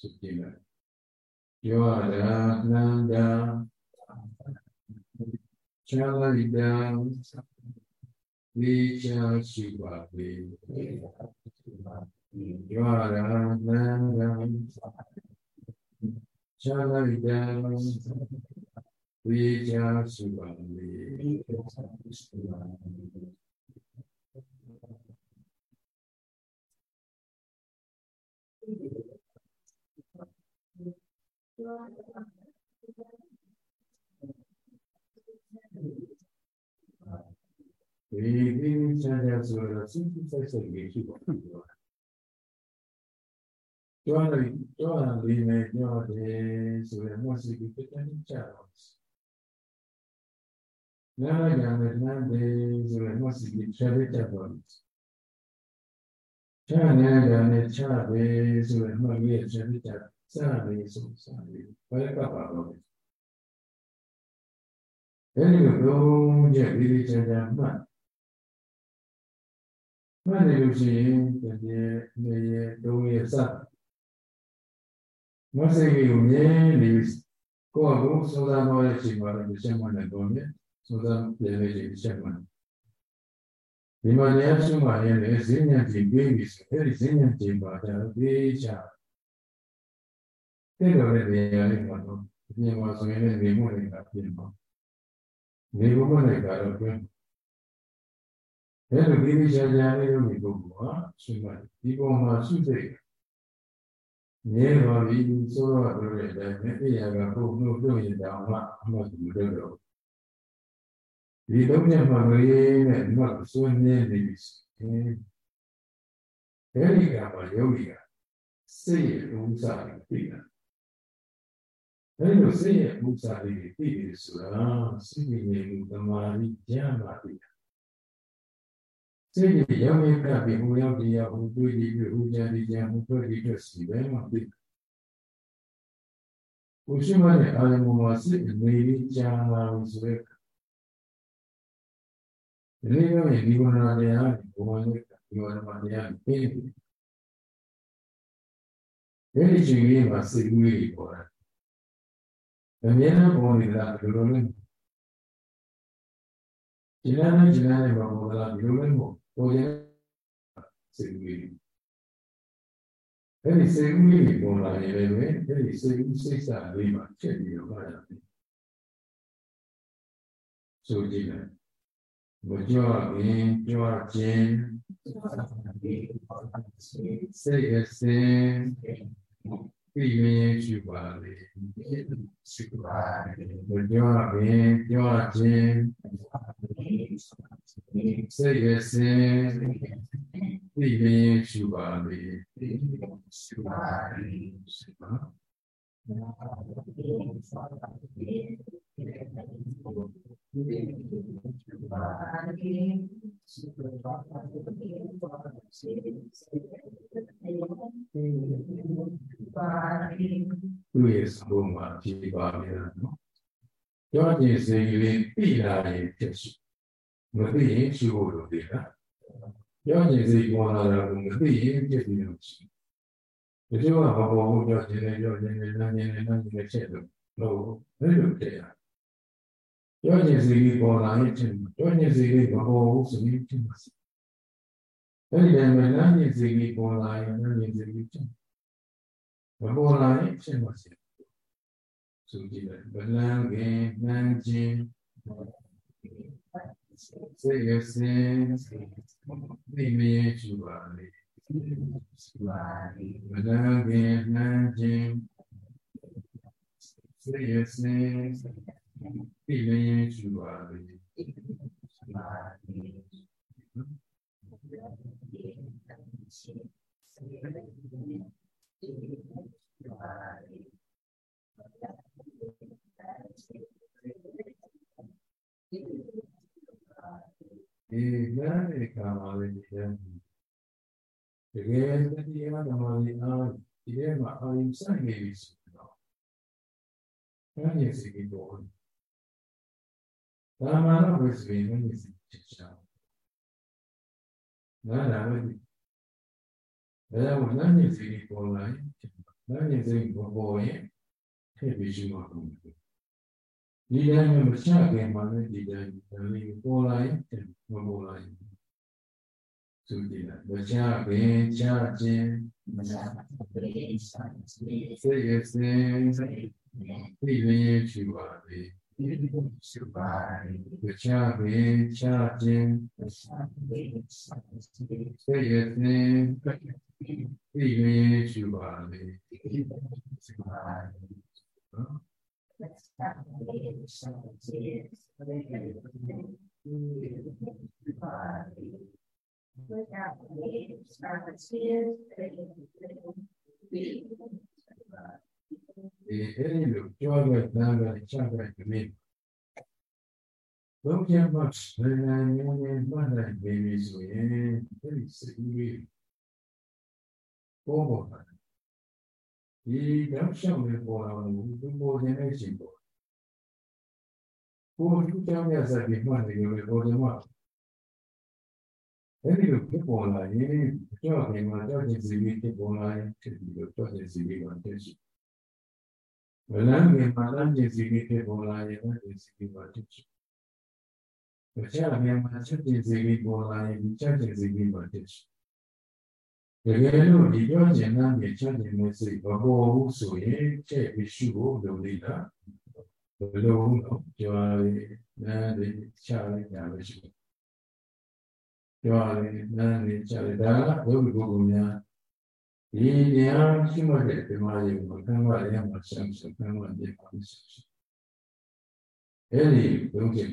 စုကြည့်လိုက်ယောရာနန္ဒာချာလိတံဝိချာရှိပါပေယောရာနန္ဒာချာလိတံဝိချာရှိပါပေဒီ ဒီချမ်းသာဆိုတော့စိတ်စိတ်စိတ်ကြီးရှိပါဘူး။ကျောင်းလေးကျောင်းလေးနဲ့ကျောင်းတယ်ဆိုရင်မစိတ်ကြီးတက်တ ယ်ကြတော့။နားရမယ်နားတယ်ဆိုရင်မစိတ်ကြီးချက်ကြတော့။ချမ်းနေတာနဲ့ချတယ်ဆိုရင်မှတ်ရချက်ကြတော့စသည်ဆိုစသည်ဘယ်ကပါတော့အဲဒီလိုလုံးချက်ဒီဒီချာချာမှတ်မှတ်နေလို့ရှိရင်တကယ်နေရတုံးရစမဆိတ်ကိုမြင် နေကိုယ့်အကူစိုးစားတော့တဲ့အချိန်မှာလည်းချက်မှတ်နေတော့မြင်စိုးစားပြန်နေချိန်ချက်မှတ်ဒီမှာနေရာရှိမှရင်လည်းဈဉ္ဉံကြည့်ပြီးပြီဆိုအဲဒီဈဉ္ဉံကြည့်ပါတော့ဒီချာတဲ့တော်တဲ့နေရာလေးမှာတော့အပြင်မှာဆိုရင်လည်းနေမှုတွေကပြင်ပါနေမှုတွေကတော့တွင်းအဲ့လိုဒီချာချာလေးလို့ဒီပုဂ္ဂိုလ်ဟာရှိမှဒီပုံမှာရှိစိတ်ငြင်းတော်ပြီးဆိုတော့တို့တဲ့အတိုင်းနဲ့အိယာကပုတ်လို့ပြုတ်ရင်တောင်မှအမှတ်တူလို့တော့ ဒီတော့ညမှာလေးနဲ့ဒီမှာစွန့်နေနေပြီအဲဒီကမှယောဂီကစိတ်ရဲ့ဥစ္စာကိုသိတာအဲလိုစိတ်ရဲ့ဥစ္စာလေးတွေသိပြီဆိုတာစိတ်ရဲ့ဉာဏ်သမာဓိဉာဏ်ပါပြီစိတ်ရဲ့ရောက်ရကပြီးဟိုရောက်တရားဟိုတွေ့ပြီးဟိုကြံပြီးကြံဟိုတွေ့ပြီးတွေ့စီပဲမှာပြီဘုရှိမနဲ့အာရုံမှာစိတ်နေပြီးကြာလာဆိုရဲ ဒီလိုမျိုးဒီဘုရားတရားဘုရားရဲ့ဒီဘုရားတရားပြင်ပြီးဒီချိန်လေးမှာစိတ်ဝေးပေါ်တာအမြဲတမ်းပေါ်နေတာဒီလိုလေးဒီလမ်းနဲ့ဒီလမ်းနဲ့ပေါ်လာဒီလိုလေးပေါ်ပေါ်ရင်စိတ်ကြီးအဲ့ဒီစိတ်ကြီးပေါ်လာနေတယ်ပဲအဲ့ဒီစိတ်ကြီးစိတ်စာလေးမှာချက်ပြီးတော့ပါရတယ်ဆိုကြည့်မယ် ဘုရားရင်ပြောခြင်းစိတ်အစဉ်သိမြင်ရှိပါလေရှိပါလေပြောရင်ပြောခြင်းစိတ်ရဲ့စဉ်သိမြင်ရှိပါလေရှိပါလေရှိပါ တွေ့ရဆုံးမှာကြည်ပါနေတာနော်ပြောကြည့်စေကလေးပြည်လာရင်ဖြစ်ရှိမသိရင်ရှိဖို့လိုသေးတာပြောကြည့်စေပေါ်လာတာကိုမသိရင်ဖြစ်ပြီးလို့ရှိဒီလိုကဘာပေါ်ဘူးပြောခြင်းနဲ့ပြောခြင်းနဲ့နားခြင်းနဲ့နားခြင်းနဲ့ချက်လို့လို့ဘယ်လိုဖြစ်ရပြော ကျင်စီလေးပေါ်လာရင်ထင်ပြောကျင်စီလေးမပေါ်ဘူးဆိုပြီးထင်ပါစေအဲ့ဒီတိုင်းမှာနားကျင်စီလေးပေါ်လာရင်နားကျင်စီလေးထင်မပေါ်လာရင်ဖြစ်မှာစီဆိုကြည့်လိုက်ဗလန်ကင်နှမ်းခြင်းစေရစင်ဒီမင်းကျူပါလေဗလန်ကင်နှမ်းခြင်းစေရစင် ဒီမင်းကျူပါလေဒီလမ်းတွေကာမလေးဒီလမ်းတကယ်တရားဓမ္မလေးအားဒီထဲမှာအာရုံစိုက်နေပြီဆိုတော့ဘယ်နည်းစီပြီးတော့ဒါမှတော့ဘယ်စီဘယ်နည်းစီဖြစ်ချင်နားလာမယ်ဒါကြောင့်လမ်းနည်းစီပေါ်လာရင်လမ်းနည်းစီပေါ်ပေါ်ရင်ထည့်ပြီးရှိမှာကု န်တယ်ဒီတိုင်းမချခင်မှာလည်းဒီတိုင်းဒါလေးပေါ်လာရင်မပေါ်လာရင်သူဒီလားမချခင်ချခြင်းမချခင်စိတ်ရဲ့စဉ်ဒီရင်းချူပါလေချူပါမချခင်ချခြင်းစိတ်ရဲ့စဉ်ဒီရင်း ချူပါလေချူပါနော် Let's start with some tears. Without leaves, our tears, အဲဒီလိုကြောက်ရတဲ့နာကချက်ကတည်းကဘုရားမတ်ဘယ်နိုင်နေမှန်းနိုင်ပြီဆိုရင်အဲဒီစိတ်ကြီးပေါ်ပေါ်ဒီတောက်လျှောက်လေးပေါ်လာလို့ဒီပေါ်နေတဲ့ချိန်ပေါ်ကိုယ်သူကြောင့်ရစားပြီးမှတ်နေလို့ပေါ်တယ်မှာအဲ့ဒီလိုဖြစ်ပေါ်လာရင်ကြောက်နေမှာကြောက်ခြင်းစီပြီးဖြစ်ပေါ်လာရင်ဖြစ်ပြီးတော့ကြောက်ခြင်းစီပြီးမှတက်ရှိ ဝလန်းနေမှာလမ်းခြင်းစီပြီးဖြစ်ပေါ်လာရင်လမ်းခြင်းစီပြီးမှတက်ရှိဘုရားမြတ်မှာချက်ခြင်းစီပြီးပေါ်လာရင်ဒီချက်ခြင်းစီပြီးမှတက်ရှိတကယ်လို့ဒီပြောကျင်တဲ့မြေချမ်းတဲ့မျိုးစိတ်မပေါ်ဘူးဆိုရင်ချက်ပြီးရှုဖို့လိုလိမ့်တာဘယ်လိုတော့ပြောရလဲနားလေးချလိုက်ကြလို့ရှိတယ်ပြောရလဲနားလေးချလိုက်ဒါကဘုရားကိုယ်များ ဒီတရားရှိမှတဲ့ဒီမှာရေမှာခံရရမှာဆန်းဆန်းခံရတဲ့ပါလိမ့်ရှိအဲ့ဒီဘုရားကြီး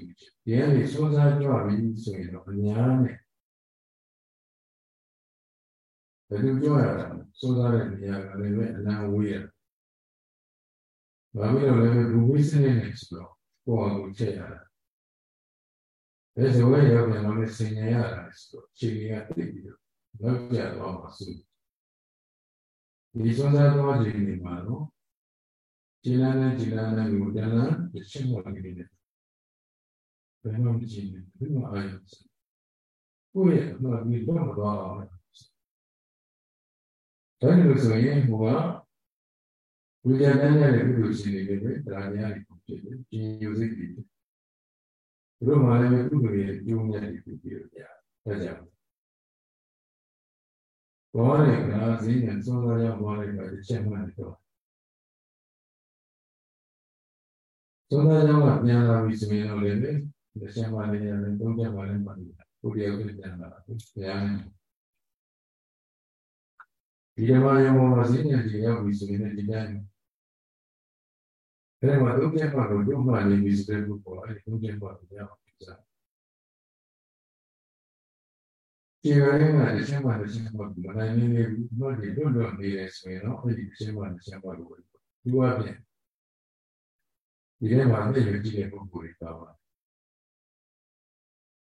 တရားလေးစိုးစားကြွပြီဆိုရင်တော့အများနဲ့ဘယ်လိုပြောရလဲစိုးစားတဲ့နေရာကလည်းပဲအလံဝေးရဘာဖြစ်လို့လဲဘူဝိစနေနေဆိုတော့ကိုယ့်အကူချက်ရတာဒါဆိုရင်ရောက်ပြန်တော့ဆင်ញရတာဆိုတော့ခြေရတိတ်ပြီးတော့လောက်ကြတော့မှာဆို ဒီစိုးစားတော့ဒီနေမှာနော်ခြေလမ်းနဲ့ခြေလမ်းနဲ့ကိုတန်းလန်းတစ်ချက်မှမကြည့်နဲ့ဘယ်မှမကြည့်နဲ့ဘယ်မှအာရုံစိုက်ကိုယ့်ရဲ့အမှန်ကြီးတော့မသွားအောင်ဒါလို့ဆိုရင်ဟိုကဝိညာဉ်နဲ့လည်းပြုလို့ရှိနေတယ်ပဲတရားများတွေဖြစ်တယ်။ရှင်ယူစိတ်တွေ။တို့မှလည်းပြုလို့ရပြုံးရည်ဖြစ်ပြီးတော့ကြာ။ဒါကြောင့် ဘောရကဈေးနဲ့စောစောရောက်ဘောရကတစ်ချက်မှတ်တော့စောစောရောက်ကပြန်လာပြီဆိုရင်တော့လည်းတစ်ချက်မှလည်းရတယ်သုံးချက်မှလည်းမှတ်တယ်။ကိုယ်တယောက်ပြန်လာတယ်။ဘုရားဒီဓမ္မယမောဈေးနဲ့ဒီရောက်ပြီဆိုရင်ဒီတိုင်းအဲမှာဒုက္ခမှာတော့ဒုက္ခနေပြီဆိုတဲ့ဘုရားအဲဒီဒုက္ခမှာတော့ရောက်ပြီစား ဒီရင်းကတစ်ချက်မှတစ်ချက်မှမနိုင်နေနေဘူးတော့ဒီလွတ်လွတ်နေတယ်ဆိုရင်တော့အဲဒီတစ်ချက်မှတစ်ချက်မှလို့ဒီဝါပြန်ဒီထဲမှာလည်းရည်ကြည်တဲ့ပုဂ္ဂိုလ်တွေပါပါတယ်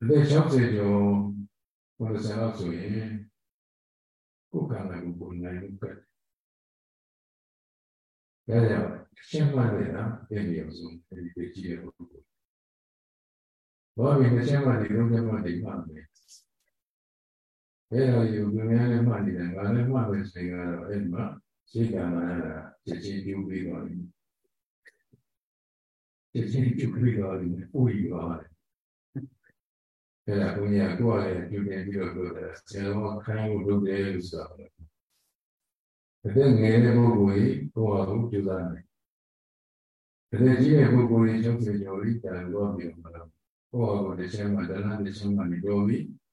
အသက်60ကျော်ဘုရားဆရာဆိုရင်ကိုယ်ကံကိုကိုယ်နိုင်လို့ကဲဒါကြောင့်ရှင်းမှတ်တယ်နော်ပြည့်ပြည့်စုံဒီပြည့်ကြည့်ရဖို့ဘာဖြစ်လဲရှင်းမှတ်တယ်လုံးဝမှတ်တယ်မှတ်မယ် အဲတော့ယူကများလည်းမှတ်နေတယ်ငါလည်းမှတ်မယ်ဆိုရင်တော့အဲ့မှာစိတ်ကံလာတာချက်ချင်းပြုပြီးတော့ချက်ချင်းပြုပြီးတော့ဥယူပါတယ်အဲ့ဒါကိုညာကိုယ်လည်းပြုနေပြီးတော့ပြောတယ်ဆရာတော်ခိုင်းဖို့လုပ်တယ်လို့ဆိုတာအသက်ငယ်တဲ့ပုဂ္ဂိုလ်ကြီးကိုယ်ဟာကိုကြိုးစားတယ်အသက်ကြီးတဲ့ပုဂ္ဂိုလ်ကြီးချုပ်စေကျော်ပြီးတန်တော့ပြီးမှာတော့ကိုယ်ဟာကိုတစ်ချက်မှတလားတစ်ချက်မှနေတော့ပြီးဒါ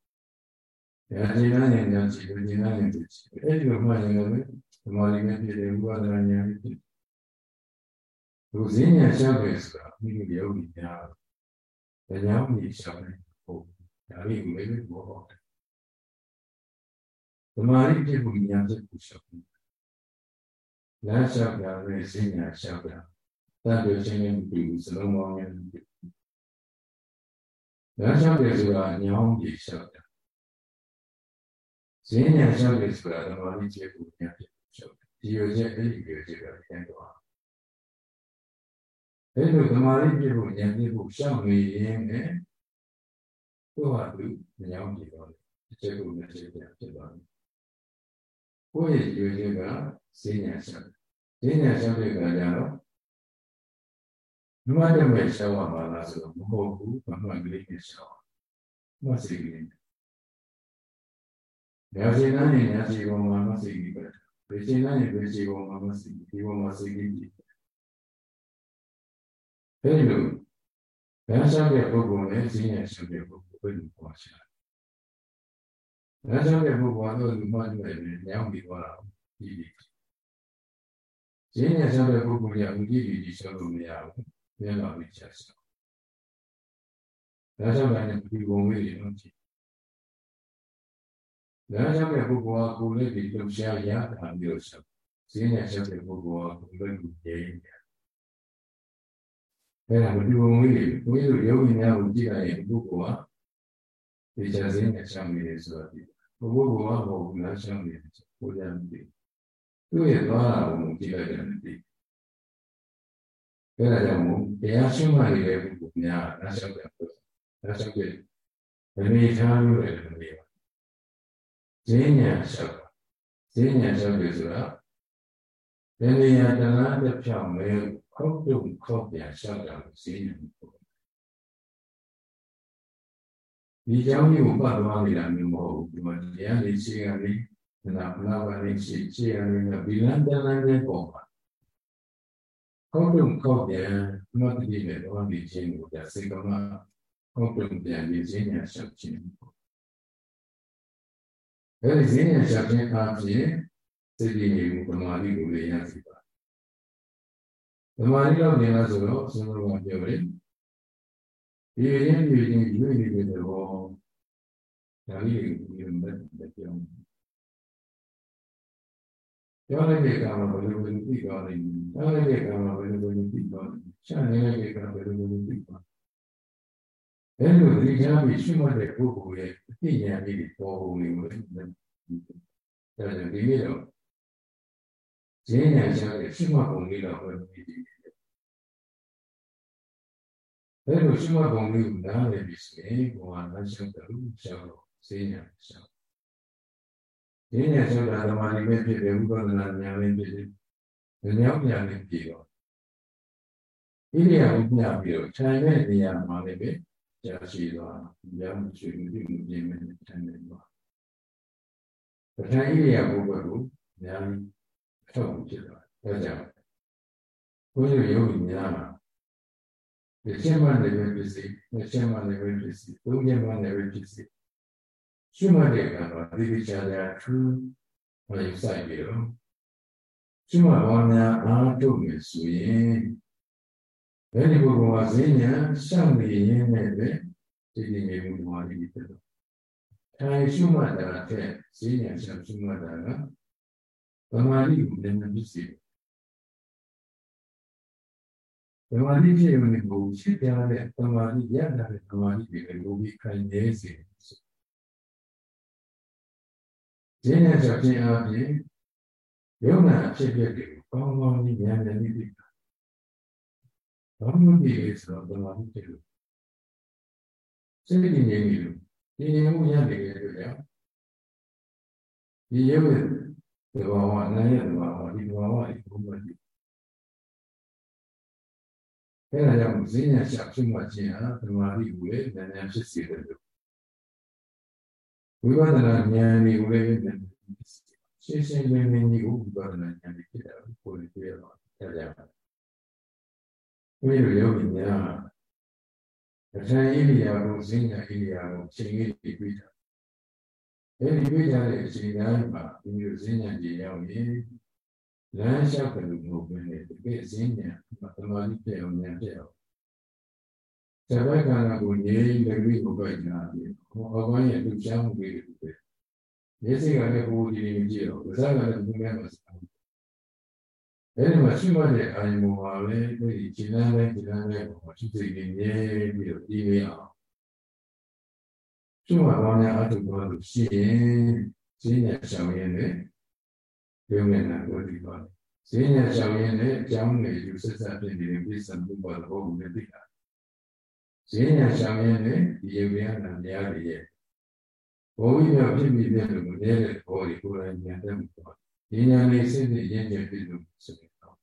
အချိန်နဲ့ဉာဏ်ရှိတယ်ဉာဏ်နဲ့သိရှိအဲ့ဒီလိုမှရင်လည်းဓမ္မရင်းနဲ့ပြည်တယ်ဘုရားတရားဉာဏ်ဖြစ်လူစင်းညာရှောက်တယ်ဆိုတာမိမိယောဂီများတရားမီရှောက်တယ်ဟုတ်ဒါလေးကိုလည်းဘောတော့ဓမ္မရင်းပြဖို့ဉာဏ်ချက်ကိုရှောက်တယ်လမ်းလျှောက်တာနဲ့စဉ္ညာလျှောက်တာတတ်ပြချင်းနဲ့ဒီစလုံးပေါင်းနဲ့လမ်းလျှောက်တယ်ဆိုတာညောင်းပြီးလျှောက်တာ စဉ္ညာလျှောက်တယ်ဆိုတာဓမ္မနည်းကျေကိုညာဖြစ်လျှောက်တယ်ဒီလိုချက်အဲ့ဒီလိုချက်ကပြန်တော့အဲ့လိုဓမ္မနည်းပြဖို့ညာပြဖို့ရှောက်နေရင်လည်းသူ့ဟာသူညောင်းပြီးတော့ဒီချက်ကိုညာချက်ပြန်ဖြစ်သွားတယ်ကိုယ့်ရဲ့ရွေးချက်ကဈဉ္ညာရှောက်ဈဉ္ညာရှောက်တဲ့အခါကျတော့မမတ်မဲ့ရှောက်ရမှာလားဆိုတော့မဟုတ်ဘူးမမှန်ကလေးနဲ့ရှောက်မစိတ်ကလေးညာစီနာနဲ့ညာစီကောင်မှာမစိတ်ကြီးပဲဘယ်စီနာနဲ့ဘယ်စီကောင်မှာမစိတ်ဒီကောင်မှာစိတ်ကြီးကြီးဘယ်လို ဘယ်ရှောက်တဲ့ပုဂ္ဂိုလ်နဲ့ဈဉ္ညာရှောက်တဲ့ပုဂ္ဂိုလ်ဘယ်လိုပေါ်ရှာလဲဒါကြောင့်ဒီပုဂ္ဂိုလ်ကတော့ဒီမှာနေညောင်းပြီးသွားတာဒီဒီဈဉ္ညာဆောက်တဲ့ပုဂ္ဂိုလ်ကဥဒိတိကြီးဆောက် လို့မရဘူးမျက်နှာပြီးချက်ဆောက်ဒါကြောင့်လည်းဒီဘုံလေးတွေတော့ကြည့်ဒါကြောင့်လည်းပုဂ္ဂိုလ်ကကိုယ်လေးဒီလှုပ်ရှားရတာမျိုးဆောက်ဈဉ္ညာဆောက်တဲ့ပုဂ္ဂိုလ်ကကိုယ်လေးကိုရင်းတယ်အဲဒါဒီဘုံလေးတွေဘုန်းကြီးတို့ယောဂီများကိုကြည့်လိုက်ရင်ပုဂ္ဂိုလ်ကဒီချက်စင်းနဲ့ရှောင်းနေတယ်ဆိုတော့ဒီဘုဘဘဝဘုရားရှောင်းနေတယ်ကိုယ်ရမ်းပြီသူ့ရဲ့သွားတာကိုကြည့်လိုက်တယ်ဒီအဲဒါကြောင့်မို့တရားရှင်းမှနေတဲ့ပုဂ္ဂိုလ်များနားလျှောက်တယ်ပုဂ္ဂိုလ်နားလျှောက်တယ်ဒီနေ့ထားလို့လည်းမနေပါ ဈဉ္ဉံလျှောက်ဈဉ္ဉံလျှောက်ပြီဆိုတာဉာဏ်ဉာဏ်တလားတစ်ဖြောင်းမဲခုတ်ပြုတ်ခုတ်ပြန်လျှောက်တာဈဉ္ဉံပေါ့ဒီကြောင့်ဒီဥပဒဝါနေတာမျိုးမဟုတ်ဘူးဒီမှာတရားလေးရှိရလေးဒါကဘလာပါလေးရှိရှိရလေးကဗီလန်တန်လန်နဲ့ပုံပါဟုတ်ပြုံကောက်ပြန်မှတ်တည်နေတော့ဒီချင်းကိုဒါစေကမဟုတ်ပြုံပြန်နေခြင်းညာရှောက်ခြင်းပေါ့ အဲဒီဈဉ္ညာရှောက်ခြင်းအပြင်စိတ်ကြည်မှုပမာတိကိုလည်းရစီပါပမာတိတော့နေလားဆိုတော့ဆုံးလို့ပြောတယ်ဒီရင်ဒီရင်ရွေးနေတဲ့ဘောဒါလေးကိုဒီမဲ့ပြောင်းပြောလိုက်တဲ့အခါမှာဘယ်လိုလုပ်ပြီးသွားလိမ့်မယ်။ပြောလိုက်တဲ့အခါမှာဘယ်လိုလုပ်ပြီးသွားလိမ့်မယ်။ချန်နေတဲ့အခါဘယ်လိုလုပ်ပြီးသွား။အဲလို ဒီကြားပြီးရှိမှတ်တဲ့ပုဂ္ဂိုလ်ရဲ့အသိဉာဏ်လေးပေါ်ပုံလေးကိုဒါကြောင့်ဒီနေ့တော့ဈဉာဏ်ချတဲ့ရှိမှတ်ပုံလေးတော့ဘယ်လိုဖြစ်အဲလိုရှိမှပုံလေးကိုနားလည်ပြီးဆိုရင်ဘုရားလမ်းလျှောက်တယ်လို့ရှောက်တော့ဈေးညာရှောက်ဈေးညာရှောက်တာဓမ္မဒီမဲ့ဖြစ်တယ်ဥပဒနာညာလေးဖြစ်တယ်ဉာဏ်ညာလေးပြီးတော့ဣရိယာဥပညာပြီးတော့ခြံတဲ့နေရာမှာလည်းပဲ ကြာရှိသွားရမ်းရှိမှုဒီမှုပြင်းမဲ့ခြံနေသွားပဋ္ဌာန်းဣရိယာပုဂ္ဂိုလ်ကိုညာလေးအထောက်အဖြစ်သွားဒါကြောင့်ဘုန်းကြီးယောဂီများမှာတစ်ချက်မှလည်းပဲဖြစ်စီနှစ်ချက်မှလည်းပဲဖြစ်စီသုံးချက်မှလည်းပဲဖြစ်စီရှိမှတဲ့ကံတော့ဒီဒီချာချာထူးဟောယူဆိုင်ပြီးတော့ရှိမှဘာများအားထုတ်နေဆိုရင် ဘယ်ဒီဘုရားဈဉ္ညာရှောင်နေရင်းနဲ့ပဲဒီဒီနေမှုမှာဒီဖြစ်တော့ထိုင်ရှိမှတာတဲ့ဈဉ္ညာရှောင်ရှိမှတာကဗမာလိကိုလည်းမဖြစ်စေသမာဓိဖြစ်ရုံနဲ့ကိုရှင်းပြတဲ့သမာဓိရတာတဲ့သမာဓိတွေလည်းလိုပြီးခိုင်နေစေ။ဒီနေ့ဆိုပြင်အားဖြင့်ယုံနာအဖြစ်ဖြစ်တွေကိုကောင်းကောင်းကြီးဉာဏ်နဲ့သိတာ။ ဘာမှမသိလေဆိုတော့သမာဓိဖြစ်လို့စိတ်ကြီးငြိမ်နေလို့ဒီငြိမ်မှုရတယ်လို့ကြောင့်ဒီရုပ်ရဲ့သဘာဝအနည်းရဲ့သဘာဝဒီသဘာဝအကုန်လုံးအဲဒါကြောင့်ဈဉ္ညာရှာဖြစ်မှခြင်းဟာသမာဓိကိုလည်းဉာဏ်ဉာဏ်ဖြစ်စေတယ်လို့ဝိပဿနာဉာဏ်တွေကိုလည်းဉာဏ်ဖြစ်စေရှင်းရှင်းလင်းလင်းကြီးဥပဒနာဉာဏ်ဖြစ်တာကိုကိုယ်တွေ့ရတော့ကြားကြပါ ဘုရားယောဂီများအထံဣရိယာကိုဈဉ္ညာဣရိယာကိုချိန်ကြီးပြီးတာအဲဒီတွေ့ကြတဲ့အချိန်တိုင်းမှာဒီလိုဈဉ္ညာကြီးရောက်ရင်လမ်းလျှောက်တယ်လို့မဟုတ်ဘဲနဲ့တကယ်ဈဉ္ညာသမာဓိပြအောင်ဉာဏ်ပြအောင်ဇဘကံကိုငြိမ်းတတိကိုပဲညာပြီးဟောအကောင်းရဲ့လူချမ်းမှုတွေပဲမျက်စိကလည်းဟိုဒီနေကြည့်တော့ပါးစပ်ကလည်းဒီမဲ့မှာစား အဲဒီမှာရှိမှတဲ့အာယုံမှာပဲဒီခြေလမ်းနဲ့ခြေလမ်းနဲ့ပေါ်ရှိစိတ်ကြီးငြိမ်းပြီးတော့ပြီးရအောင်ကျိုးမှာဘာများအထုပ်သွားလို့ရှိရင်ဈဉ္ညာဆောင်ရင်းနဲ့ပြောမယ်နာကိုဒီပါဈဉ္ညာဆောင်ရင်းနဲ့အကြောင်းတွေယူဆက်ဆက်ဖြစ်နေတဲ့ပြစ္ဆံဘုရားဘောကိုလည်းသိတာဈဉ္ညာဆောင်ရင်းနဲ့ဒီယေဝယနာတရားတွေရဲ့ဘောဝိယဖြစ်ပြီးတဲ့လူနေတဲ့ဘောဒီကိုယ်တိုင်ဉာဏ်တက်မှုပေါ့ဒီ ဉာဏ်လေးစိတ်နဲ့ရင်းကျက်ပြီးလို့ဆိုတော့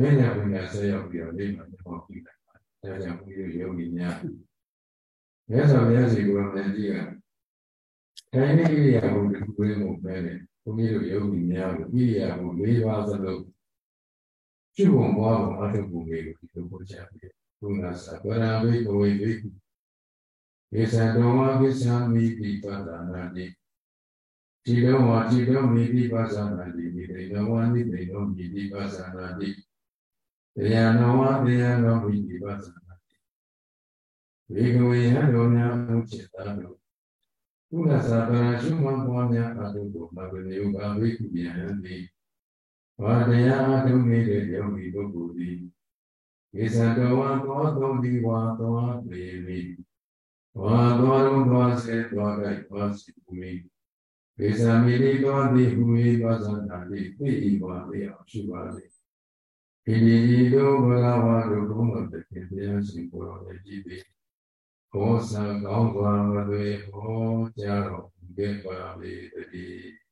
ဘယ်ညာဘုရားဆက်ရောက်ပြီးတော့လိမ့်မှာဟောပြီးလိုက်ပါဒါကြောင့်ဘုရားယောဂီများမြတ်စွာဘုရားစီကိုယ်တိုင်ကြည့်ရတိုင်းနေဣရိယာပုတစ်ခုလေးကိုပဲလေဘုန်းကြီးတို့ယောဂီများကိုဣရိယာပု၄ပါးသလုံးပြုဖို့ဘွားကိုအထုပ်ပုံလေးကိုဒီလိုပို့ချပြီးဘုရားစာဗရာဝိကဝိဝိေသတောဝကိသံမိတိပဒနာတိ ဒီတော်ဝါဒီတော်မိတိပသနာတိဒီတော်ဝါနိဒီတော်မိတိပသနာတိတရားတော်ဝါတရားတော်မိတိပသနာတိဝေကဝေဟတော်များမှုจิตသားတို့ကုလသာပရာရှုမှန်ပွားများအတုကိုမဂ္ဂနေဥပါဝိကုယံတိဝါတရားအထုနေတဲ့ယောဂီပုဂ္ဂိုလ်သည်ေသတော်ဝါသောသုံးဒီဝါသောပေမိဝါသောလုံးသောစေသောတိုက်သောစီပူမီ ဒေသမီလိသောတိဟူ၏သောသနာတိသိဤဝါသိအောင်ရှိပါလေဒီဒီတို့ဘဂဝါတို့ဘုံတော်တခင်တရားရှိကိုယ်တော်ရဲ့ကြည်ပြီဘောဆံကောင်းစွာမသွေဟောကြားတော်မူခဲ့ပါလေတည်း